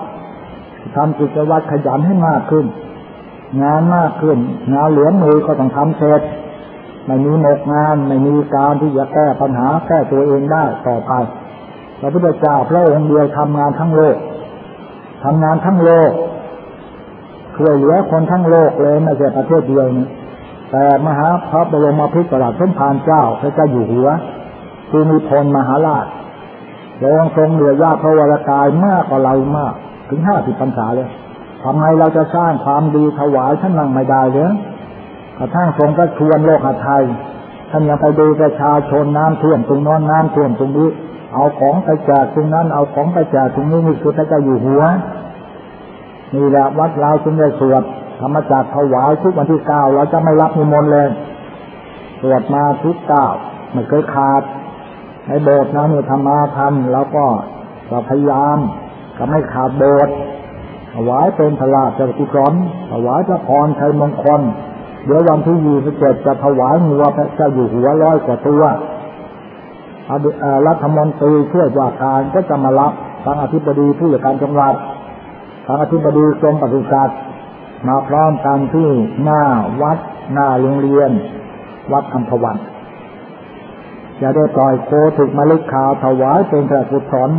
ทำจิตวัตรขยันให้มากขึ้น งานมากขึ้น งานเหลือมือก็ต้องทำเสร็จ ไม่มีหมกงานไม่มีการที่จะแก้ปัญหาแก้ตัวเองได้ต่อไปพระพุทธเจ้าพระองค์เดียวทำงานทั้งโลกทำงานทั้งโลกช่วยเหลือคนทั้งโลกเลยไม่ใช่ประเทศเดียวนะแต่มหาพระบรมพิตรสมภารเจ้าพระเจ้าอยู่หัวคือมีพลมหาราชพระองค์ทรงเหลือญาติพระวรากายมากกว่าเรามาก ถึงห้าสิบพรรษาเลยทำไมเราจะสร้างความดีถวายท่านนั่งไม่ได้เลย กระทั่งทรงก็ชวนโลกไทยท่านยังไปดูประชาชนน้ำท่วมตรงนอนน้ำท่วมตรงนี้ เอาของไปแจกตรงนั้น เอาของไปแจกตรงนี้นี่คือพระเจ้าอยู่หัวนี่แหละวัดเราจึงได้สวดธรรมจักรถวายทุกวันที่เก้าเราจะไม่รับนิมนต์เลยสวดมาทุกเก้าไม่เคยขาดในโบสถ์นะเนี่ยธรรมาทำแล้วก็เราพยายามก็ไม่ขาดโบสถ์ถวายเป็นพระราชกุศลถวายพระพรชัยมงคล เดี๋ยววันที่ยี่สิบเจ็ดจะถวายงัวพระเจ้าอยู่หัวร้อยกว่าตัวรัฐมนตรีช่วยว่าการก็จะมารับทางอธิบดีผู้จัดการจังหวัดทางอธิบดีกรมปศุสัตว์มาพร้อมกันที่หน้าวัด หน้าโรงเรียน วัดอัมพวันจะได้ปล่อยโคถึกมาลึกข่าวถวายเป็นพระกุศล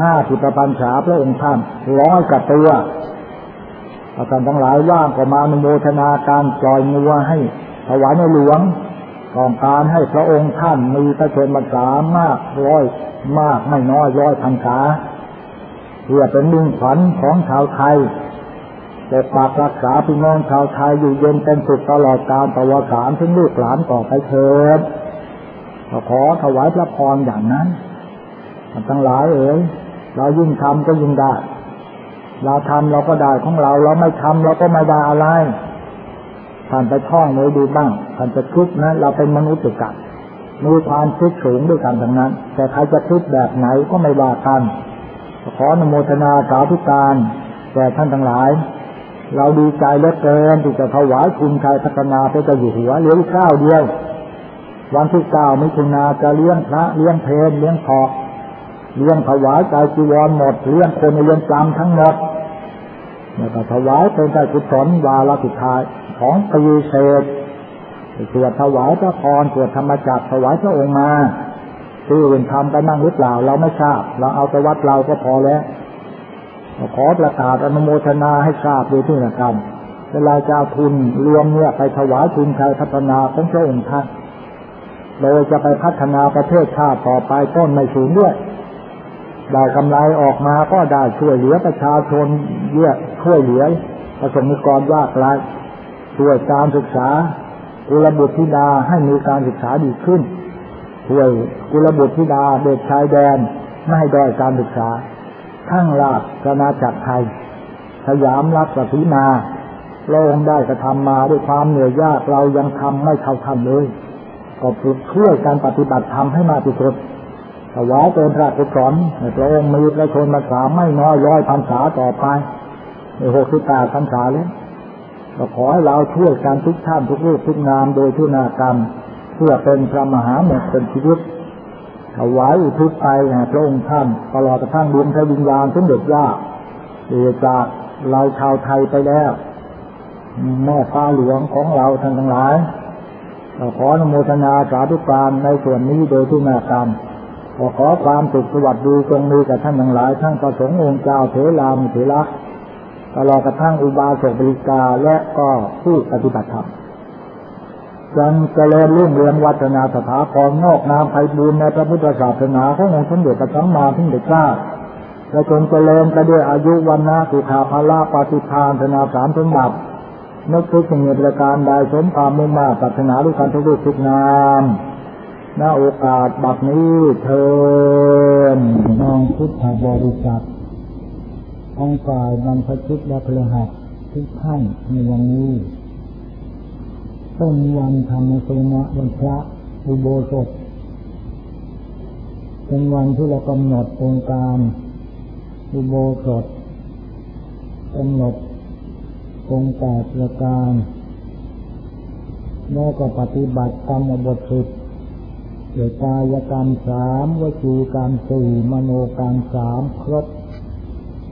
ห้าสิบปัญษาพระองค์ท่านร้อยกับตัว อาจารย์ทั้งหลายว่างก็มาอนุโมทนาการปล่อยงัวให้ถวายในหลวงต้องการให้พระองค์ท่านมีพระชนมษามากร้อยมากไม่น้อยร้อยพันษาเพื่อเป็นมิ่งขวัญของชาวไทยแต่ปากรักษาพี่น้องชาวไทยอยู่เย็นเป็นสุขตลอดกาลตวสารถึงลูกหลานต่อไปเถิดขอถวายพระพรอย่างนั้นทั้งหลายเอ๋ยเรายิ่งทำก็ยิ่งได้ เราทำเราก็ได้ของเรา เราไม่ทำเราก็ไม่ได้อะไรท่านไปท่องเลยดูบ้างท่านจะคิดนะ เราเป็นมนุษย์กันมีความคิดสูงด้วยกันทั้งนั้น แต่ใครจะคิดแบบไหนก็ไม่ว่ากันขออนุโมทนาสาธุการแก่ท่านทั้งหลาย เราดีใจเหลือเกินที่จะถวายคุณชายพัฒนาพระเจ้าอยู่หัวเหลือข้าวเดียว วันที่เก้ามิถุนาจะเลี้ยงพระเลี้ยงเพลเลี้ยงพอก เลี้ยงถวายใจจีวรหมดเลี้ยงคนในเรือนจำทั้งหมดแล้วก็ถวายเป็นใจกุศลวาระสุดท้ายของปีเศษสวดถวายพระพรสวดธรรมจักรถวายพระองค์มาที่อื่นทำไปนั่งหรือเปล่า เราไม่ทราบ เราเอาแต่วัดเราก็พอแล้วขอประกาศอนุโมทนาให้ทราบโดยที่นะกันเวลาจะเอาทุนรวมเนี่ยไปถวายทุนชัยพัฒนาของพระองค์ท่านโดยจะไปพัฒนาประเทศชาติต่อไปต้นไม่สูงด้วย ได้กำไรออกมาก็ได้ช่วยเหลือประชาชนเยอะช่วยเหลือประสงนิกรยากไร้ช่วยการศึกษากุลบุตรธิดาให้มีการศึกษาดีขึ้นช่วยกุลบุตรธิดาเด็กชายแดนไม่ให้ด้อยการศึกษา ทั้งราชนาจักรไทย สยามรัฐศรีมาโลงได้กระทำมาด้วยความเหนื่อยยากเรายังทำไม่เท่าท่านเลยก็ช่วยการปฏิบัติธรรมให้มากที่สุด ถวายเป็นพระกุศลพระองค์มีพระชนมาสาไม่น้อยร้อยพรรษาต่อไปในหกสิบแปดพรรษาแล้วก็ขอให้เราช่วยการทุกท่านทุกรูปทุกนามโดยทุนากรรม เพื่อเป็นพระมหามงคลชีวิตถวายอุทิศไปแห่พระองค์ท่านตลอดกระทั่งดวงพระวิญญาณสมเด็จย่าเดจากเราชาวไทยไปแล้วแม่ฟ้าหลวงของเราท่านทั้งหลายขออนุโมทนาสาธุการในส่วนนี้โดยทุนาการ ขอขอความสุขสวัสดีจงมีกับท่านทั้งหลาย ทั้งประสงค์องค์เจ้าเถรามเถระตลอดกระทั่งอุบาสกบริกาและก็ผู้ปฏิบัติธรรมจนเจริญรุ่งเรืองวัฒนาสถาพรงอกนามไพบูรในพระพุทธศาสนาขององค์สมเด็จพระสัมมาสัมพุทธเจ้าและจงเจริญไปด้วยอายุวันนาสุขาภาละปฏิทานธนาสารสมบัตินึกทุกสิ่งในประการใดสมความมุ่งมาปรารถนาด้วยการทุกทุกนาม ณโอกาสบัดนี้เทินน้องพุทธบริษัทองค์กายบรรพชิตและพลหัสทุกท่านในวันนี้ต้องวันธรรมสนะวันพระอุโบสถเป็นวันที่เรากำหนดองค์การอุโบสถกำหนดองค์แปดประการแล้วก็ปฏิบัติกรรมบทสิบ เกี่ยวกายกรรมสามวิจีกรรมสี่มโนกรรมสามครบ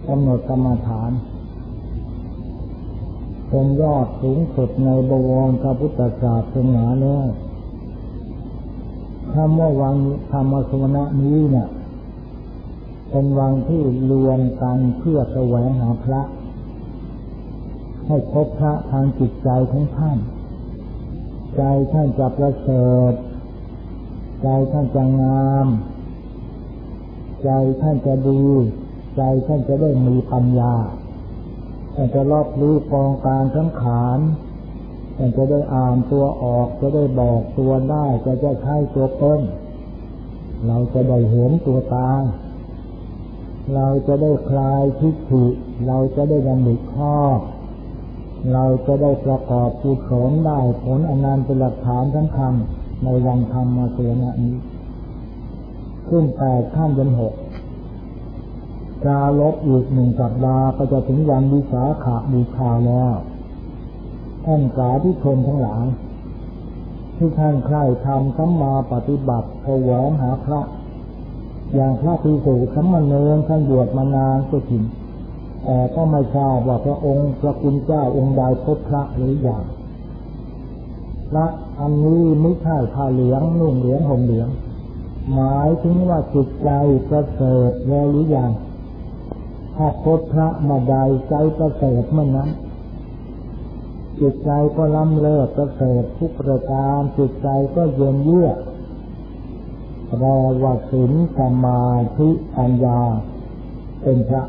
กำหนดกรรมฐานเป็นยอดสูงสุดในบวรพระพุทธศาสนาแล้วคำว่าวังธรรมสวนะนี้เนี่ยเป็นวังที่รวมกันเพื่อแสวงหาพระ ให้พบพระทางจิตใจของท่าน ใจท่านจะประเสริฐ ใจท่านจะงาม ใจท่านจะดี ใจท่านจะได้มีปัญญาท่านจะรอบรู้กองการสังขารท่านจะได้อ่านตัวออก จะได้บอกตัวได้จะจะใช้ตัวต้น เราจะได้เห็นตัวตา เราจะได้คลายทิฏฐิ เราจะได้ยังมิข้อ เราจะได้ประกอบกุศลได้ผลอนันต์เป็นหลักฐานทั้งคำ ในวันธรรมมาเสียนะนี้ ขึ้นแปดข้ามยันหกจาลบอีกหนึ่งสัปดาห์ก็จะถึงวันวิสาขาบูชาแล้วท่านสาธุชนทั้งหลายที่ท่านใคร่ทำสัมมาปฏิบัติแสวงหาพระ อย่างพระพิสุสัมมาเนรท่านบวชมานานก็จริงแต่ก็ไม่ทราบว่าพระองค์พระคุณเจ้าองค์ใดพบพระหรืออย่าง พระอันนี้ไม่ใช่ผ้าเหลืองนุ่งเหลืองห่มเหลือง หมายถึงว่าจิตใจประเสริฐแล้วหรือย่างถ้าพบพระมาใดใจประเสริฐเมื่อนั้นจิตใจก็ล้ำเลิศประเสริฐทุกประการจิตใจก็เย็นเยือกรอว่าศีลสมาธิปัญญา เป็นพระ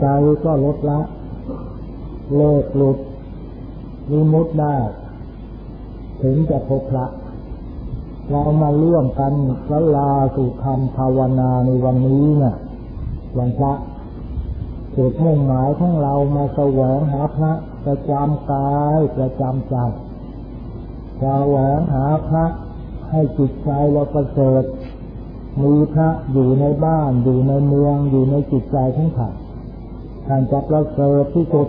ใจก็ลดละเลิกหลุด วิมุตได้ ถึงจะพบพระ เรามาร่วมกันสลาสุธรรมภาวนาในวันนี้เนี่ยวันพระจุดมุ่งหมายของเรามาแสวงหาพระประจำกายประจำใจแสวงหาพระให้จิตใจเราประเสริฐมีพระอยู่ในบ้านอยู่ในเมืองอยู่ในจิตใจทั้งท่านท่านจะประเสริฐที่สุด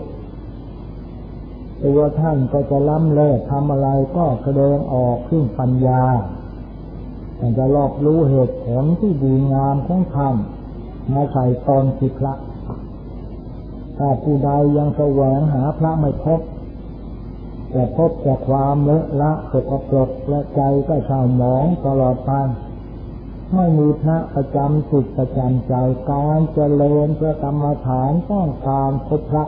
ตัวท่านก็จะล้ำเลิศทำอะไรก็แสดงออกขึ้นปัญญาท่านจะรอบรู้เหตุผลที่ดีงามของธรรมมาใส่ตอนสิพระถ้าผู้ใดยังแสวงหาพระไม่พบแต่พบแต่ความเลอะละสกปรกและใจก็เศร้าหมองตลอดไปไม่มีพระประจำจิตประจำใจการเจริญพระกรรมฐานต้องการพบพระ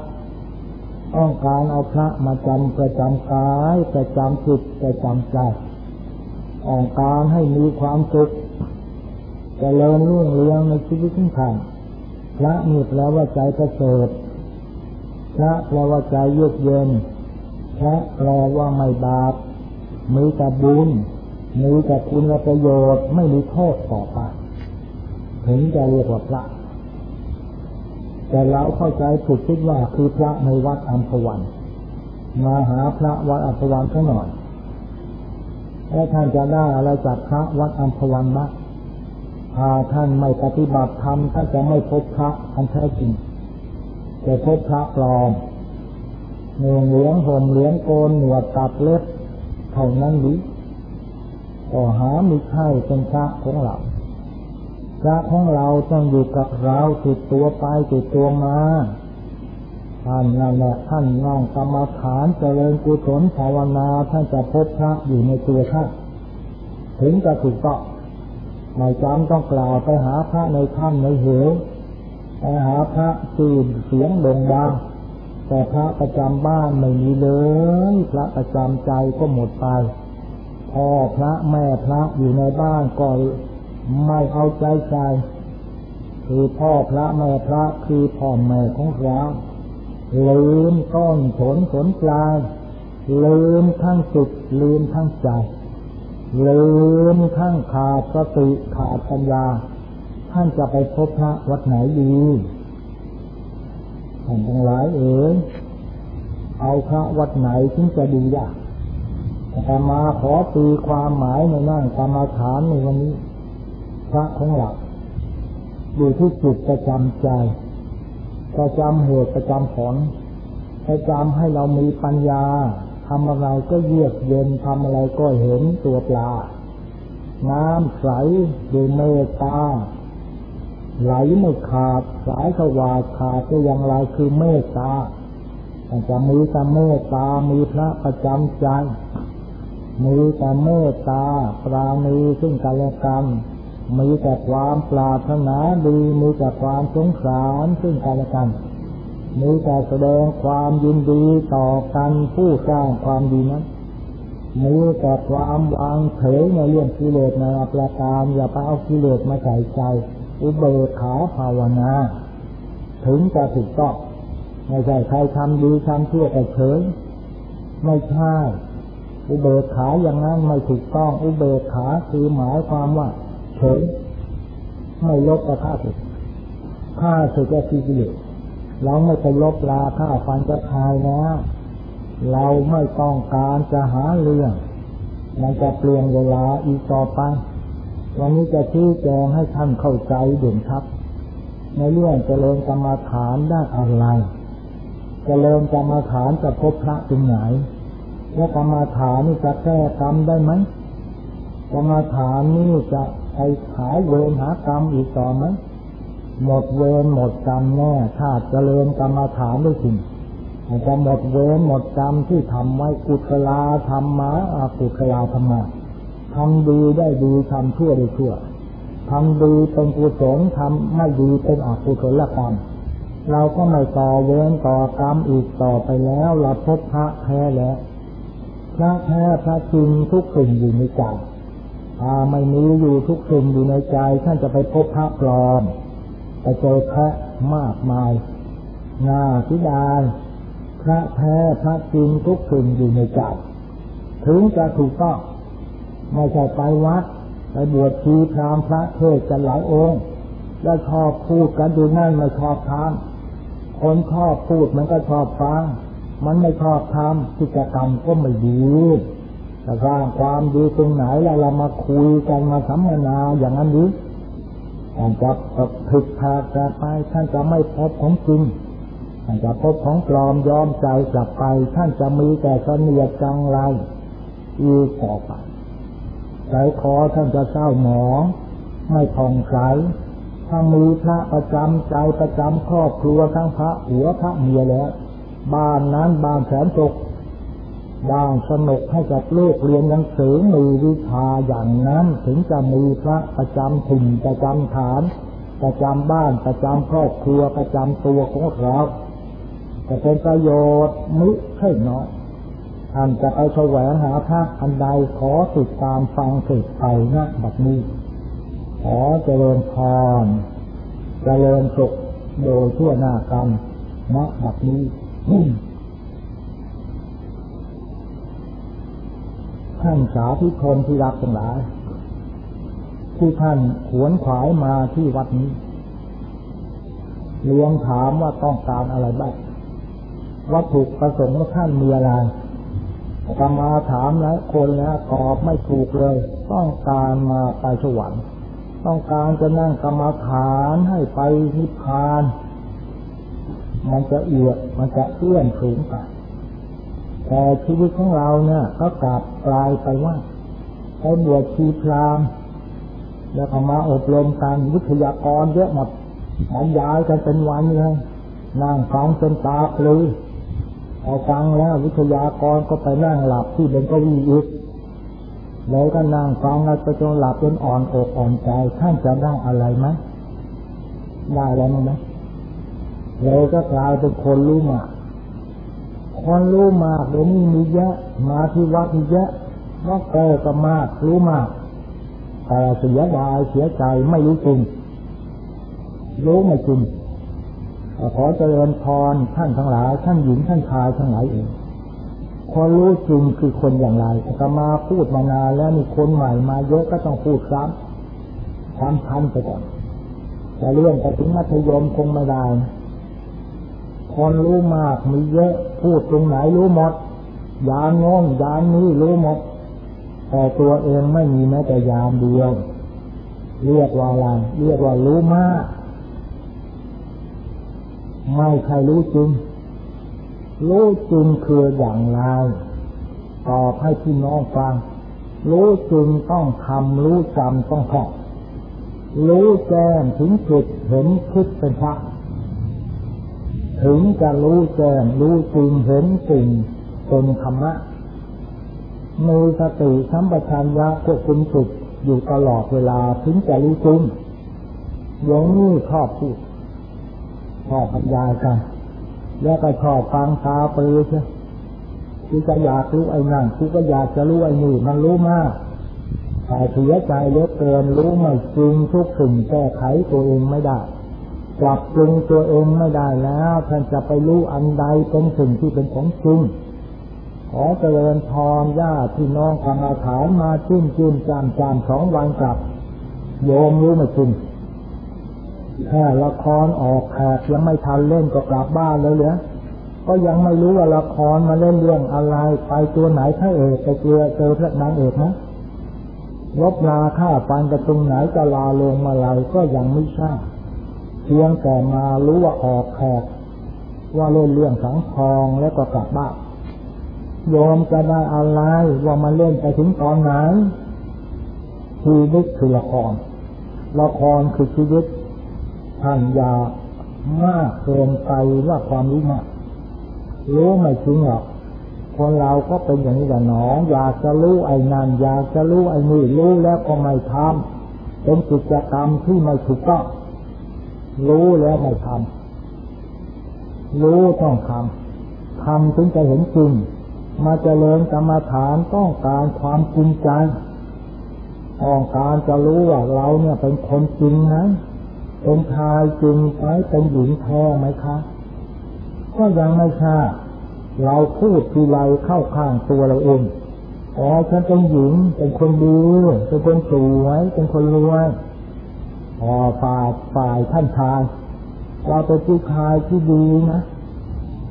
ต้องการเอาพระมาจำประจำกายประจำจิตประจำใจต้องการให้มีความสุขจเริญรุ่งเรืองในชีวิตของท่านพระมีแปลว่าใจประเสริฐพระแปลว่าใจเยือกเย็นพระแปลว่าไม่บาปมีแต่บุญมีแต่คุณประโยชน์ไม่มีโทษต่อไปถึงจะเรียกว่าพระ แต่เราเข้าใจถูกคิดว่าคือพระในวัดอัมพวัน มาหาพระวัดอัมพวันสักหน่อยแล้วท่านจะได้อะไรจากพระวัดอัมพวันบ้างถ้าท่านไม่ปฏิบัติธรรมท่านจะไม่พบพระอันแท้จริงจะพบพระปลอมเนืองเหลืองห่มเหลืองโกนหนวดตัดเล็บเท่านั้นหรือก็หาไม่ใช่เป็นพระของเรา พระของเราต้องอยู่กับเราติดตัวไปติดตัวมาท่านนั่นแหละท่านนั่งกรรมฐานเจริญกุศลภาวนาท่านจะพบพระอยู่ในตัวท่านถึงจะถูกต้องไม่จำต้องกล่าวไปหาพระในถ้ำในเหวไปหาพระสื่อเสียงโด่งดังแต่พระประจำบ้านไม่มีเลย พระประจำใจก็หมดไปพ่อพระแม่พระอยู่ในบ้านก็ ไม่เอาใจใจคือพ่อพระแม่พระคือพ่อแม่ของเราลืมต้นผลผลปลายลืมทั้งสุดลืมทั้งใจ ลืมทั้งขาดสติขาดปัญญา ท่านจะไปพบพระวัดไหนดีท่านทั้งหลายเอ๋ยเอาพระวัดไหนถึงจะดียากแต่มาขอตีความหมายในนั่งกรรมฐานในวันนี้ พระของเราอยู่ที่จุดประจำใจ ประจำเหตุประจำผลประจำให้เรามีปัญญาทำอะไรก็เยือกเย็นทำอะไรก็เห็นตัวปลา น้ำใสด้วยเมตตา ไหลไม่ขาดสายสวาดขาดก็อย่างไรคือเมตตาจะมีแต่เมตตา มีพระประจำใจ มีแต่เมตตาปราณีซึ่งกันและกัน มีแต่ความปรารถนาดี มีแต่ความสงสารซึ่งกันและกัน มีแต่แสดงความยินดีต่อกันผู้สร้างความดีนั้น มีแต่ความวางเฉยในเรื่องกิเลสในประการอย่าไปเอากิเลสมาใส่ใจ อุเบกขาภาวนา ถึงจะถูกต้องไม่ใช่ใครทำดีทำชั่วแต่เฉย ไม่ใช่อุเบกขาอย่างนั้นไม่ถูกต้อง อุเบกขาคือหมายความว่า เฉยไม่ลบกระทาสึกฆ่าสึกแก่กิเลสเราไม่ไปลบลาข้าฟันจะทายแล้วเราไม่ต้องการจะหาเรื่อง มันจะเปลี่ยนเวลาอีกต่อไป วันนี้จะชี้แจงให้ท่านเข้าใจเด่นครับ ในเรื่องเจริญกรรมฐานได้อะไร เจริญกรรมฐานจะพบพระตรงไหน และกรรมฐานนี่จะแก้กรรมได้ไหมกรรมฐานนี่จะ ไปหายเวรหากรรมอีกต่อไหมหมดเวรหมดกรรมแน่ถ้าเจริญกรรมฐานด้วยจริงจะหมดเวรหมดกรรมที่ทำไว้กุศลาธรรมะอากุศลาธรรมะทำดีได้ดีทำชั่วได้ชั่วทำดีเป็นกุศลทำไม่ดีเป็นอกุศลกรรมเราก็ไม่ต่อเวรต่อกรรมอีกต่อไปแล้วเราพบพระแท้แล้วพระแท้พระจริงทุกสิ่งอยู่ในใจ ถ้าไม่มีอยู่ทุกสิ่งอยู่ในใจ ท่านจะไปพบพระปลอมไปเจอพระมากมายนาทิดาพระแท้พระจริงทุกสิ่งอยู่ในใจถึงจะถูกต้องไม่ใช่ไปวัดไปบวชชีพรามพระเทศกันหลายองค์ แล้วชอบพูดกันดูนั่นไม่ชอบทำคนชอบพูดมันก็ชอบฟัง มันไม่ชอบทำกิจกรรมก็ไม่ดี แต่สร้างความดีตรงไหนแล้วเรามาคุยกันมาสัมมนาอย่างนั้นดีท่านจะผิดพาจะไปท่านจะไม่พบของจริงท่านจะพบของปลอมยอมใจกลับไป ท่านจะมีแต่เสนียดจังไรอีกต่อไปใจคอท่านจะเศร้าหมองไม่ผ่องใสถ้ามีพระประจำใจประจำครอบครัวทั้งพระหัวพระเมียแล้ว บ้านนั้นบ้านแสนสุข บ้านสนุกให้กับลูกเรียนหนังสือมีวิชาอย่างนั้นถึงจะมีพระประจำถิ่นประจำฐาน ประจำบ้านประจำครอบครัวประจำตัวของเราจะเป็นประโยชน์มิใช่น้อยท่านจะไปแสวงหาพระอันใดขอติดตามฟังสืบไปนะบัดนี้ ขอเจริญพรเจริญสุขโดยทั่วหน้ากรรมนะบัดนี้ ท่านสาธุชนที่รักทั้งหลาย ที่ท่านขวนขวายมาที่วัดนี้เรียงถามว่าต้องการอะไรบ้างวัตถุประสงค์ของท่านมีอะไรตมาถามแล้วคนแล้วตอบไม่ถูกเลย ต้องการมาไปสวรรค์ต้องการจะนั่งกรรมฐานให้ไปนิพพาน มันจะเอียดมันจะเอื้อนสูงไป แต่ชีวิตของเราเนี่ยก็กลับกลายไปว่าไปบวชชีพรามแล้วก็มาอบรมกันวิทยากรเยอะหมดบรรยายกันเป็นวันเลยนั่งฟังจนตาปลือพอฟังแล้ววิทยากรก็ไปนั่งหลับที่เป็นเก้าอี้อีกแล้วก็นั่งฟังแล้วไปจนหลับจนอ่อนอกอ่อนใจท่านจะได้อะไรไหมได้แล้วไหมเลยก็กลายเป็นคนรู้มาก คนรู้มากเดี๋ยวนี้มีเยอะมาที่วัดมีเยอะว่าเกอก็มากรู้มากแต่เสียดายเสียใจไม่รู้จริงรู้ไม่จริงขอเจริญพรท่านทั้งหลายท่านหญิงท่านชายทั้งหลายเองคนรู้จริงคือคนอย่างไรก็มาพูดมานานแล้วมีคนใหม่มาเยอะก็ต้องพูดซ้ำซ้ำพันไปก่อนแต่เรื่องไปถึงมัธยมคงไม่ได้ คนรู้มากมีเยอะ พูดตรงไหนรู้หมด ยานงงยานนี้รู้หมด แต่ตัวเองไม่มีแม้แต่ยามเดียว เรียกว่าอะไรเรียกว่ารู้มาก ไม่ใครรู้จริง รู้จริงคืออย่างไรตอบให้พี่น้องฟัง รู้จริงต้องทำรู้จำต้องท่องรู้แจ้งถึงจุดเห็นคิดเป็นพระ ถึงจะรู้แจ้งรู้จริงเห็นจริงเป็นธรรมะมีสติสัมปชัญญะควบคุมจิตอยู่ตลอดเวลาถึงจะรู้จริงอย่างนี้ชอบพูดชอบบรรยายกัน แล้วก็ชอบฟังตาปือใช่คือจะอยากรู้ไอ้นั่นคือก็อยากจะรู้ไอ้นี่มันรู้มากแต่เสียใจเยอะเกินรู้ไม่จริงทุกสิ่งแก้ไขตัวเองไม่ได้ ปรับปรุงตัวเองไม่ได้แล้วท่านจะไปรู้อันใดเป็นสิ่งที่เป็นของจริงขอเจริญพรญาติพี่น้องกรรมาฐานมาชื่นชื่นจามจามสองวันกลับ โยมรู้ไม่จริงแค่ละครออกแขกยังไม่ทันเล่นก็กลับบ้านเลยเหรอก็ยังไม่รู้ว่าละครมาเล่นเรื่องอะไร ไปตัวไหนพระเอกไปเจอเจอพระนางเอกนะลบลาฆ่าฟันกระตรงไหนจะลาลงมาลายก็ยังไม่ทราบ เพียงแต่มารู้ว่าออกแขกว่าเล่นเรื่องสังทองแล้วก็กลับบ้านโยมจะได้อะไรว่ามาเล่นไปถึงตอนไหนชีวิตคือละครละครคือชีวิตท่านยามากเกินไปว่าความรู้มากรู้ไม่จริงหรอกคนเราก็เป็นอย่างนี้แหละหนออยากจะรู้ไอ้นั่นอยากจะรู้ไอ้นี่รู้แล้วก็ไม่ทำเป็นกิจกรรมที่ไม่ถูกต้อง รู้แล้วไม่ทำรู้ต้องทำทำถึงจะเห็นจริงมาเจริญกรรมฐานต้องการความจริงใจต้องการจะรู้ว่าเราเนี่ยเป็นคนจริงนะเป็นชายจริงไหมเป็นหญิงแท้ไหมคะ ก็ยังไม่ทราเราพูดทีไรเข้าข้างตัวเราเองอ๋อฉันเป็นหญิง เป็นคนดี เป็นคนสวย เป็นคนรวย พอฝ่ายฝ่ายท่านชายเราเป็นผู้ชายที่ดีนะ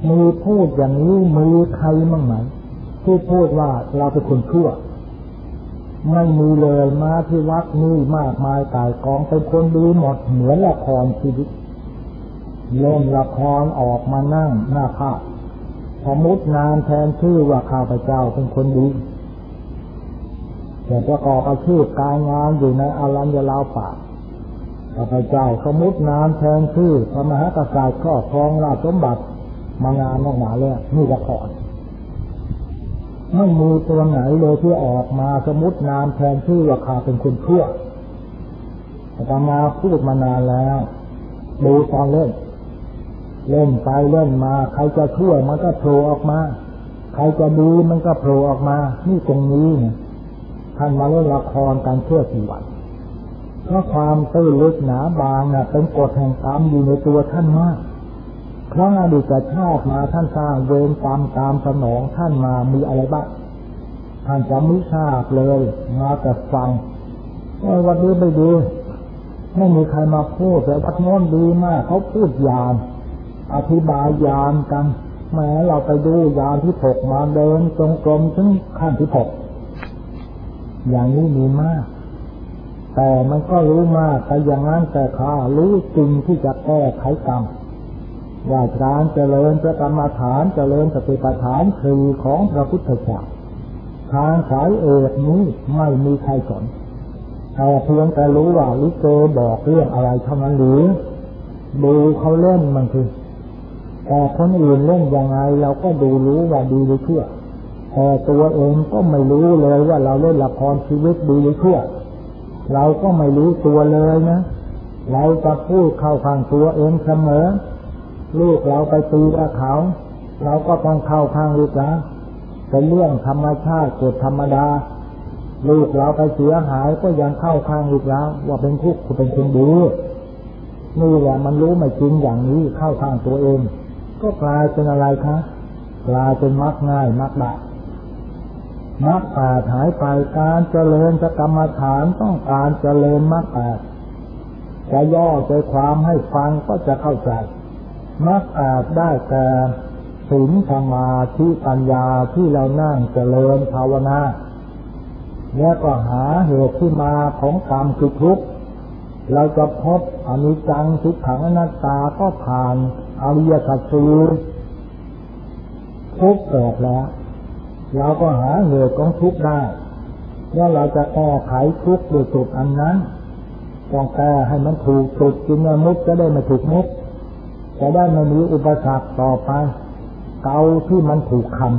มีพูดอย่างนี้มีใครมั่งไหมที่พูดว่าเราเป็นคนชั่วไม่มีเลยมาที่วัดนี่มากมายกายกองเป็นคนดีหมดเหมือนละครชีวิตเล่นละครออกมานั่งหน้าภาพสมมตินานแทนชื่อว่าข้าพเจ้าเป็นคนดีแต่ประกอบอาชีพการงานอยู่ในอารัญญลาวป่า ข้าพเจ้าสมมตินานแทนชื่อพระมหากษัตริย์ก็ครองราชสมบัติมางานมากหนาเลยนี่ละครไม่มีตัวไหนเลยที่ออกมาสมมตินามแทนชื่อว่าข้าเป็นคนชั่วอามาพูดมานานแล้วดูตอนเล่น เล่นไปเล่นมา ใครจะชั่วมันก็โผล่ออกมา ใครจะดีมันก็โผล่ออกมา นี่ตรงนี้เนี่ยท่านมาเล่นละครการเชื่อสี่วัน เพราะความตื้นลึกหนาบางน่ะเป็นกฎแห่งกรรมอยู่ในตัวท่านมากครั้งอดีตชาติมาท่านสร้างเวรกรรมตามสนองท่านมามีอะไรบ้างท่านจะไม่ทราบเลย มาแต่ฟังวันนี้ไม่ดีไม่มีใครมาพูดแต่วัดโน้นดีมากเขาพูดยานอธิบายยานกันแม้เราไปดูยานที่ถกมาเดินตรงกลมถึงขั้นที่ถกอย่างนี้มีมาก แต่มันก็รู้มากแต่อย่างนั้นแต่ข้ารู้จริงที่จะแก้ไขกรรมว่าการเจริญพระกรรมฐานเจริญสติปัฏฐานคือของพระพุทธเจ้าทางสายเอกนี้ไม่มีใครสนแต่เพียงแต่รู้ว่าลิเกบอกเรื่องอะไรเท่านั้นหรือดูเขาเล่นมันคือแต่คนอื่นเล่นยังไงเราก็ดูรู้ว่าดีหรือชั่วแต่ตัวเองก็ไม่รู้เลยว่าเราเล่นละครชีวิตดีหรือชั่ว เราก็ไม่รู้ตัวเลยนะเราจะพูดเข้าข้างตัวเองเสมอ ลูกเราไปตีกับเขา เราก็ต้องเข้าข้างลูกนะเป็นเรื่องธรรมชาติเกิดธรรมดา ลูกเราไปเสียหายก็ยังเข้าข้างลูกเราว่าเป็นคุกเป็นคนดีนี่แหละมันรู้ไม่จริงอย่างนี้เข้าข้างตัวเอง ก็กลายเป็นอะไรคะกลายเป็นมักง่ายมักดะ มักแปดหายไปการเจริญจะกรรมฐานต้องการเจริญมักแปดจะย่อใจความให้ฟังก็จะเข้าใจมักแปดได้แก่ศีลสมาธิปัญญาที่เรานั่งเจริญภาวนาแล้วก็หาเหตุที่มาของกรรมคือทุกข์เราจะพบอนิจจังทุกขังอนัตตาก็ผ่านอริยสัจสี่ทุกเกิดแล้ว เราก็หาเหตุของทุกได้ว่าเราจะแก้ไขทุกด้วยจุดอันนั้นต้องแก้ให้มันถูกจุดจึงมุกจะได้ม่ถูกมุกจะได้ไม่มีอุปสรรคต่อไป เกาที่มันถูกคัน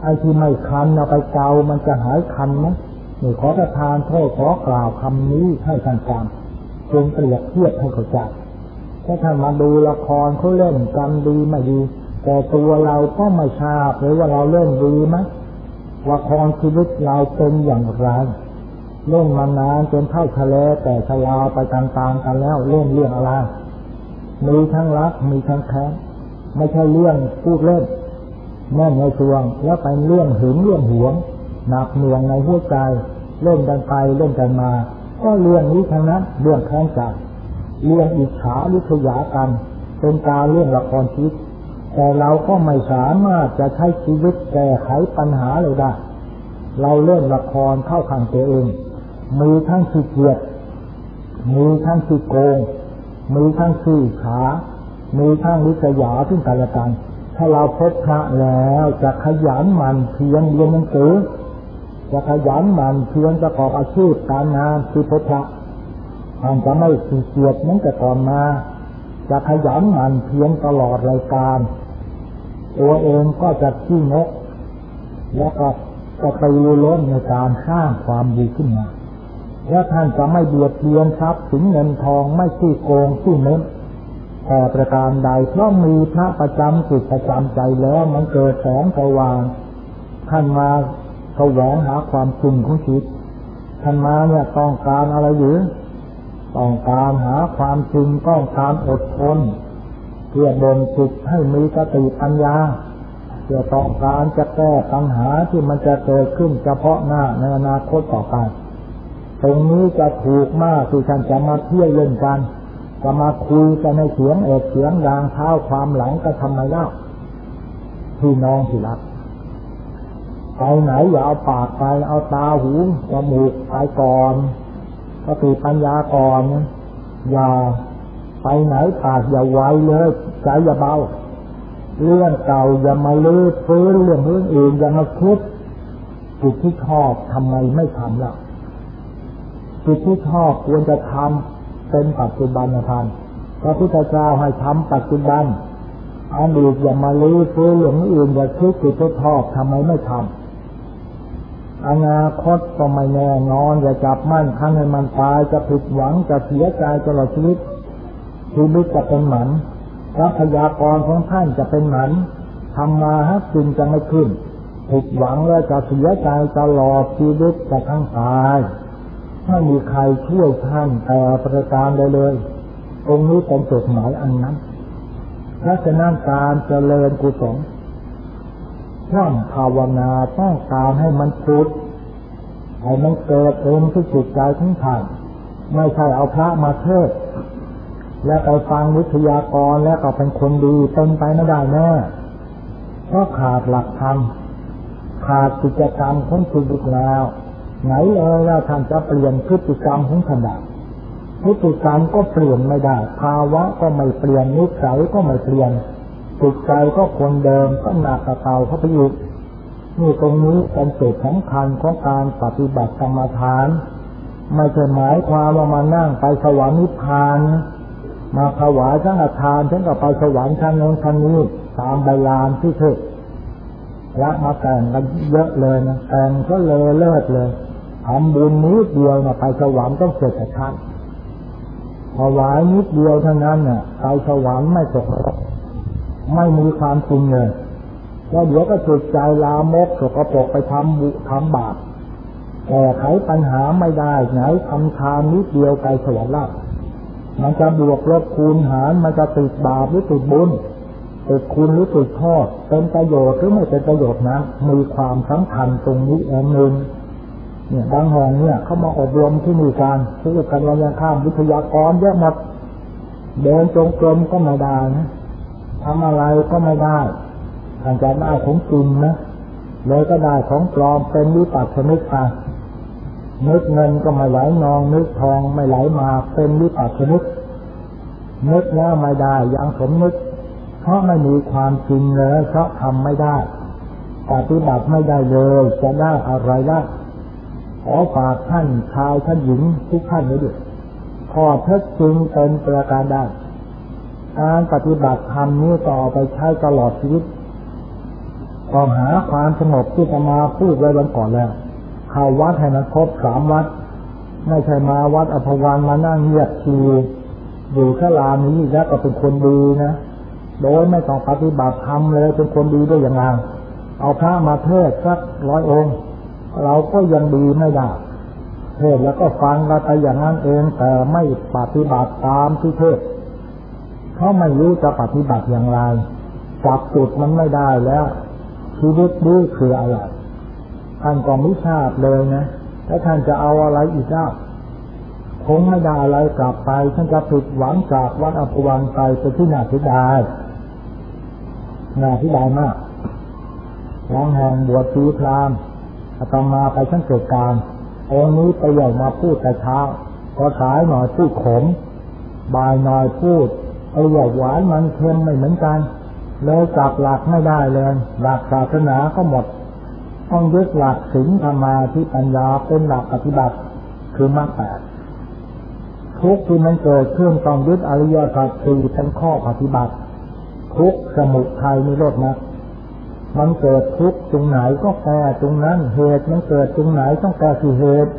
ไอ้ที่ไม่คันเอาไปเกามันจะหายคันไหมนี่ขอประทานโทษขอกล่าวคำนี้ให้ท่านจำจงเปรียบเทียบให้เข้าใจถ้าท่านมาดูละครเขาเล่นกันดีไม่ดี แต่ตัวเราก็ไม่ทราบเลยว่าเราเล่นดีไหมละครชีวิตเราเป็นอย่างไรเล่นมานานจนเท่าทะเลแต่ชลาไปตามๆกันแล้วเล่นเรื่องอะไรมีทั้งรักมีทั้งแค้นไม่ใช่เรื่องพูดเล่นแน่นในสวง แล้วไปเรื่องหึงเรื่องหวงหนักหน่วงในหัวใจเล่นกันไปเล่นกันมา ก็เรื่องนี้ทั้งนั้นเรื่องแค้นใจเรื่องอิจฉาลิษยากัน เป็นการเรื่องละครชีวิต แต่เราก็ไม่สามารถจะใช้ชีวิตแก้ไขปัญหาเลยได้ เราเล่นละครเข้าข้างตัวเอง มีทั้งขี้เกียจ มีทั้งขี้โกง มีทั้งขี้ขา มีทั้งลิษยาซึ่งกันและกัน ถ้าเราพบพระแล้วจะขยันหมั่นเพียรเรียนหนังสือ จะขยันหมั่นเพียรประกอบอาชีพการงานคือพบพระท่านจะไม่ขี้เกียจเหมือนแต่ก่อนมา จะขยันหมั่นเพียรตลอดรายการ ตัวเองก็จะขี้นกแล้วก็จะไปล้นในการสร้างความดีขึ้นมา แล้วท่านจะไม่เบียดเบียนทรัพย์สินเงินทองไม่ขี้โกงขี้เม้นแต่ประการใดเพราะมีพระประจำจิตประจำใจแล้วมันเกิดแสงสว่างท่านมาแสวงหาความจริงของชีวิตท่านมาเนี่ยต้องการอะไรอยู่ ต้องการหาความจริงต้องการอดทนเพื่อดนจิตให้มีสติปัญญาเพื่อต้องการจะแก้ปัญหาที่มันจะเกิดขึ้นเฉพาะหน้าในอนาคตต่อไปตรงนี้จะถูกมากที่ท่านจะมาเที่ยวเล่นกันจะมาคุยกันในเสียงเอกเสียงดังเท้าความหลังก็ทำไมเล่าพี่น้องที่รักไปไหนอย่าเอาปากไปเอาตาหูจมูกไปก่อน สติปัญญาก่อนอย่าไปไหนปากอย่าไวเลยใจอย่าเบา เรื่องเก่าอย่ามาลื้อฟื้นเรื่องเรื่องอื่นอย่ามาคิดจิตที่ชอบทำไมไม่ทำล่ะจิตที่ชอบควรจะทำเป็นปัจจุบันธรรมพระพุทธเจ้าให้ทำปัจจุบันอันอื่นอย่ามาลื้อฟื้นเรื่องอื่นอย่าคิดจิตที่ชอบทำไมไม่ทำ อนาคตก็ไม่แน่นอน อย่าจับมั่นครั้งให้มันตายจะผิดหวังจะเสียใจตลอดชีวิตชีวิตจะเป็นหมันทรัพยากรของท่านจะเป็นหมันทำมาฮะจึงจะไม่ขึ้นผิดหวังแล้วจะเสียใจตลอดชีวิตจะทั้งตายไม่มีใครช่วยท่านแต่ประการใดเลยตรงนี้เป็นจุดหมายอันนั้นลักษณะการเจริญกุศล ท่องภาวนาต้องการให้มันพุดให้มันเกิดเองที่จิตใจทั้งท่านไม่ใช่เอาพระมาเทศ แล้วไปฟังวิทยากรแล้วก็เป็นคนดีเป็นไปไม่ได้แน่เพราะขาดหลักธรรมขาดกิจกรรมของชีวิตแล้ว ไหนเลยแล้วท่านจะเปลี่ยนพฤติกรรมของท่านได้พฤติกรรมก็เปลี่ยนไม่ได้ ภาวะก็ไม่เปลี่ยนนิสัยก็ไม่เปลี่ยน จิตใจก็คนเดิมก็หนักกระเตาเข้าไปอีกนี่ตรงนี้เป็นจุดสำคัญของการปฏิบัติกรรมฐาน ไม่ใช่หมายความว่ามานั่งไปสวรรค์นิพพาน มาถวายทั้งอาทานทั้งกับไปสวรรค์ชั้นโน้นชั้นนี้ตามใบลานที่เถอะละมาแต่งกันเยอะเลยนะแต่งก็เลยเลิศเลยทำบุญนิดเดียวนะไปสวรรค์ต้องเสร็จชันถวายนิดเดียวเท่านั้นน่ะไปสวรรค์ไม่ตก ไม่มีความจริงเลยแล้วเดี๋ยวก็จุดใจลามกสกปรกไปทำบุทำบาปแก้ไขปัญหาไม่ได้ไหนทำทานนิดเดียวไปสวรรค์ละมันจะบวกลบคูณหารมันจะติดบาปหรือติดบุญติดคุณหรือติดโทษเป็นประโยชน์หรือไม่เป็นประโยชน์นั้นมีความสำคัญตรงนี้เองหนึ่งเนี่ยบางแห่งเนี่ยเขามาอบรมที่นี่การพูดกันวันยังข้ามวิทยากรเยอะหมดเดินจงกรมก็ไม่ได้นะ ทำอะไรก็ไม่ได้ทางจะได้ของจริงนะเลยก็ได้ของปลอมเป็นวิปัสสนิกานึกเงินก็ไม่ไหลนอง นึกทองไม่ไหลมาเป็นวิปัสสนิกนึกแล้วไม่ได้ยังสมนึก เพราะไม่มีความจริงเลยเพราะทำไม่ได้ปฏิบัติไม่ได้เลย จะได้อะไรได้ขอฝากท่านชายท่านหญิงทุกท่านไว้ด้วยขอเท็จจริงเป็นประการได้ การปฏิบัติธรรมนี้ต่อไปใช้ตลอดชีวิตต้องหาความสงบที่จะมาพูดไว้วันก่อนแล้วเข้าวัดให้มันครบสามวัด ไม่ใช่มาวัดอภวันมานั่งเงียบชีอยู่แค่ลานี้แล้วก็เป็นคนดีนะโดยไม่ต้องปฏิบัติธรรมเลยเป็นคนดีได้อย่างไรเอาพระมาเทศสักร้อยองค์ เราก็ยังดีไม่ได้เทศแล้วก็ฟังกันไปอย่างนั้นเองแต่ไม่ปฏิบัติตามที่เทศ เขาไม่รู้จะปฏิบัติอย่างไรจับจุดมันไม่ได้แล้วชีวิตนี้คืออะไรท่านก็ไม่ทราบเลยนะถ้าท่านจะเอาอะไรอีกแล้วคงไม่ได้อะไรกลับไปท่านจะผิดหวังจากวัดอภวันไปไปที่นาทิดายนาทิดายมากร้องแหงบวชชีพรามอาตมาไปชั้นเกิดการองค์นี้ไปใหญ่มาพูดแต่เช้า ก็สายหน่อยพูดขมบายหน่อยพูด ไอ้หวานมันเค็มไม่เหมือนกัน เลยจับหลักไม่ได้เลย หลักศาสนาก็หมด ต้องยึดหลักศีลธรรมาที่ปัญญาเป็นหลักปฏิบัติคือมรรคแปดทุกที่มันเกิดขึ้นต้องยึดอริยสัจสี่เป็นข้อปฏิบัติ ทุกสมุทัยนิโรธมรรคมันเกิดทุกตรงไหนก็แก้ตรงนั้น เหตุมันเกิดตรงไหนต้องแก้ที่เหตุ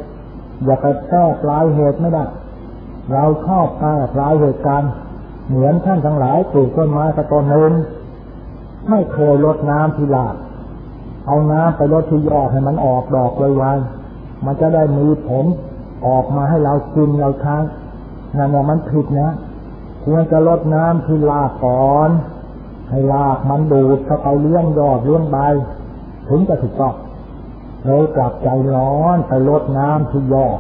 อย่าไปแก้ปลายเหตุไม่ได้ เราชอบแก้ปลายเหตุการ เหมือนท่านทั้งหลายปลูกต้นไม้สักต้นหนึ่งไม่เคยลดน้ำที่ลาดเอาน้ำไปลดที่ยอดให้มันออกดอกไวๆมันจะได้มีผลออกมาให้เรากินเราทานนั่นเนี่ยมันผิดนะ ควรจะลดน้ำที่ลากก่อน ให้ลากมันดูดเข้าไปเลี้ยงยอดเลี้ยงใบถึงจะถูกต้องเลยกลับใจร้อนไปลดน้ำที่ยอด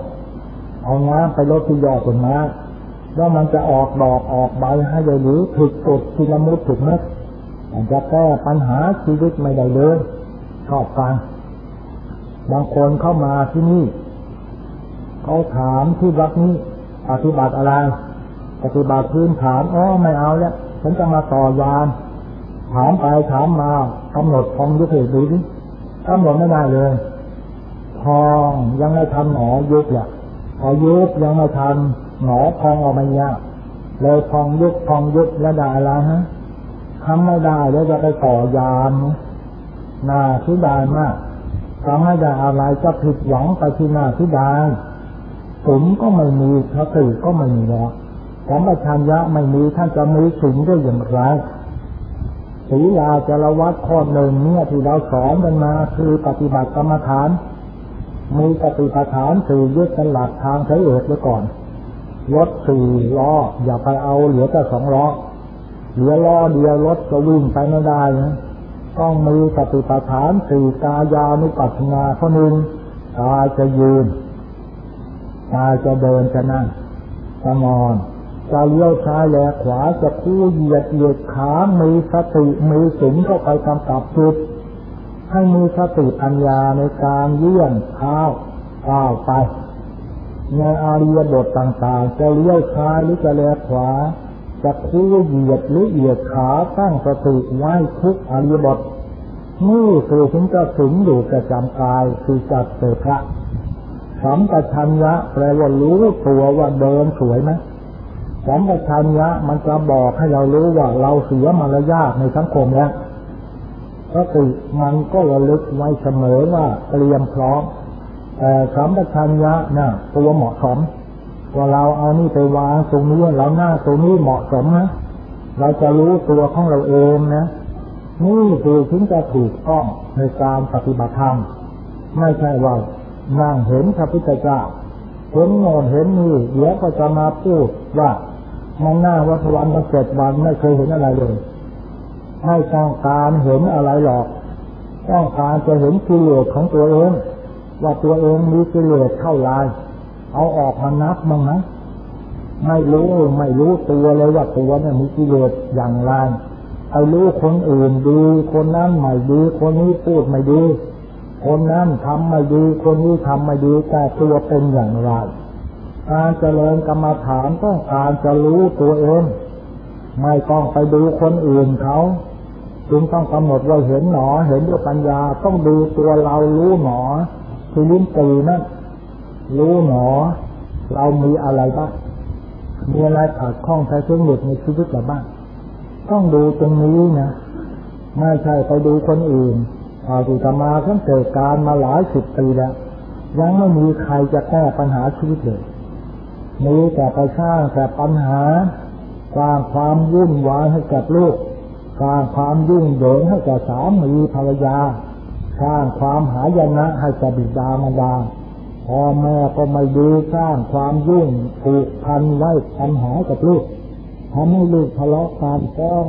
เอาน้ำไปลดที่ยอดต้นไม้ แล้วมันจะออกดอกออกใบให้ได้หรือถูกกดทีละมุดถูกเม็ดมันจะแก้ปัญหาชีวิตไม่ได้เลยชอบฟังบางคนเข้ามาที่นี่ เขาถามที่วัดนี้ปฏิบัติอะไร ปฏิบัติพื้นฐานอ๋อไม่เอาแล้วฉันจะมาต่อยาน ถามไปถามมากำหนดทองยุบเหตุดูดิกำหนดไม่ได้เลยทองยังไม่ทำหนอยุบเนี่ยพอยุบยังไม่ทำ หนอทองออกมาเนี้ยเลยทองยุบทองยุบแล้วได้อะไรฮะทำไม่ได้แล้วจะไปต่อยามน่าทุดายมากทำไม่ได้อะไรจะผิดหวังไปที่น่าทุดายผมก็ไม่มีสติก็ไม่มีแล้วของประชัญญะไม่มีท่านจะมีสิงได้อย่างไรศีลาจารวัดข้อหนึ่งเนี่ยที่เราสอนกันมาคือปฏิบัติกรรมฐาน มีปฏิปทานสี่ยึดเป็นหลักทางใช้เอิดไว้ก่อน รถสี่ล้อ อย่าไปเอาเหลือแต่สองล้อ เหลือล้อเดียวรถก็วิ่งไปไม่ได้นะต้องมีปฏิปทานสี่กายานุปัสสนาข้อหนึ่งกายจะยืนกายจะเดินจะนั่งจะนอนจะเลี้ยวซ้ายแลขวาจะคู่เหยียดเหยียดขามีสติมีสิงเข้าไปกำกับจุดให้มีสติปัญญาในการเลื่อนเท้าก้าวไป ในอารียบทต่างๆ จะเลี้ยวซ้ายหรือจะแลขวา จะคู่เหยียดหรือเหยียดขาตั้งสติไว้ทุกอาริบทนี่คือถึงจะถึงอยู่ประจำกายคือจัดเสพระสัมปชัญญะแปลว่ารู้ตัวว่าเดินสวยไหมสัมปชัญญะมันจะบอกให้เรารู้ว่าเราเสียมารยาทในสังคมแล้วสติมันก็ระลึกไว้เสมอว่าเตรียมพร้อม แต่สัมปชัญญะน่ะตัวเหมาะสมว่าเราเอานี่ไปวางตรงนี้เราหน้าตรงนี้เหมาะสมนะเราจะรู้ตัวของเราเองนะนี่คือถึงจะถูกต้องในการปฏิบัติธรรมไม่ใช่ว่านั่งเห็นพระพุทธเจ้าเห็นโน่นเห็นนี่เดี๋ยวก็จะมาพูดว่ามันหน้าวัฏวันมาเจ็ดวันไม่เคยเห็นอะไรเลยไม่ต้องการเห็นอะไรหรอก ต้องการจะเห็นกิเลสของตัวเอง ว่าตัวเองมีกิเลสเท่าไรเอาออกมานับมั้งนะไม่รู้ไม่รู้ตัวเลยว่าตัวเนี่ยมีกิเลสอย่างไรไอ้รู้คนอื่นดี คนนั้นไม่ดี คนนี้พูดไม่ดี คนนั้นทำไม่ดี คนนี้ทำไม่ดีแต่ตัวเป็นอย่างไร การเจริญกรรมฐานต้องการจะรู้ตัวเอง ไม่ต้องไปดูคนอื่นเขาจึงต้องกำหนดว่าเห็นหนอ เห็นด้วยปัญญาต้องดูตัวเรารู้หนอ คือลิ้นตีนั่นรู้หนอ เรามีอะไรบ้างมีอะไรขาดข้องใช้เครื่องหลุดในชีวิตเราบ้างต้องดูตรงนี้นะไม่ใช่ไปดูคนอื่นอาตุตมาทั้งเกิดการมาหลายสิบปีแล้ว ยังไม่มีใครจะแก้ปัญหาชีวิตเลยมีแต่ไปสร้างแต่ปัญหาสร้างความวุ่นวายให้กับลูกสร้างความยุ่งเหยิงให้กับสามีภรรยา สร้างความหายนะให้กับบิดามารดาพ่อแม่ก็ไม่ดูสร้างความยุ่งผูกพันไว้ปัญหากับลูกทำให้ลูกทะเลาะกันฟ้อง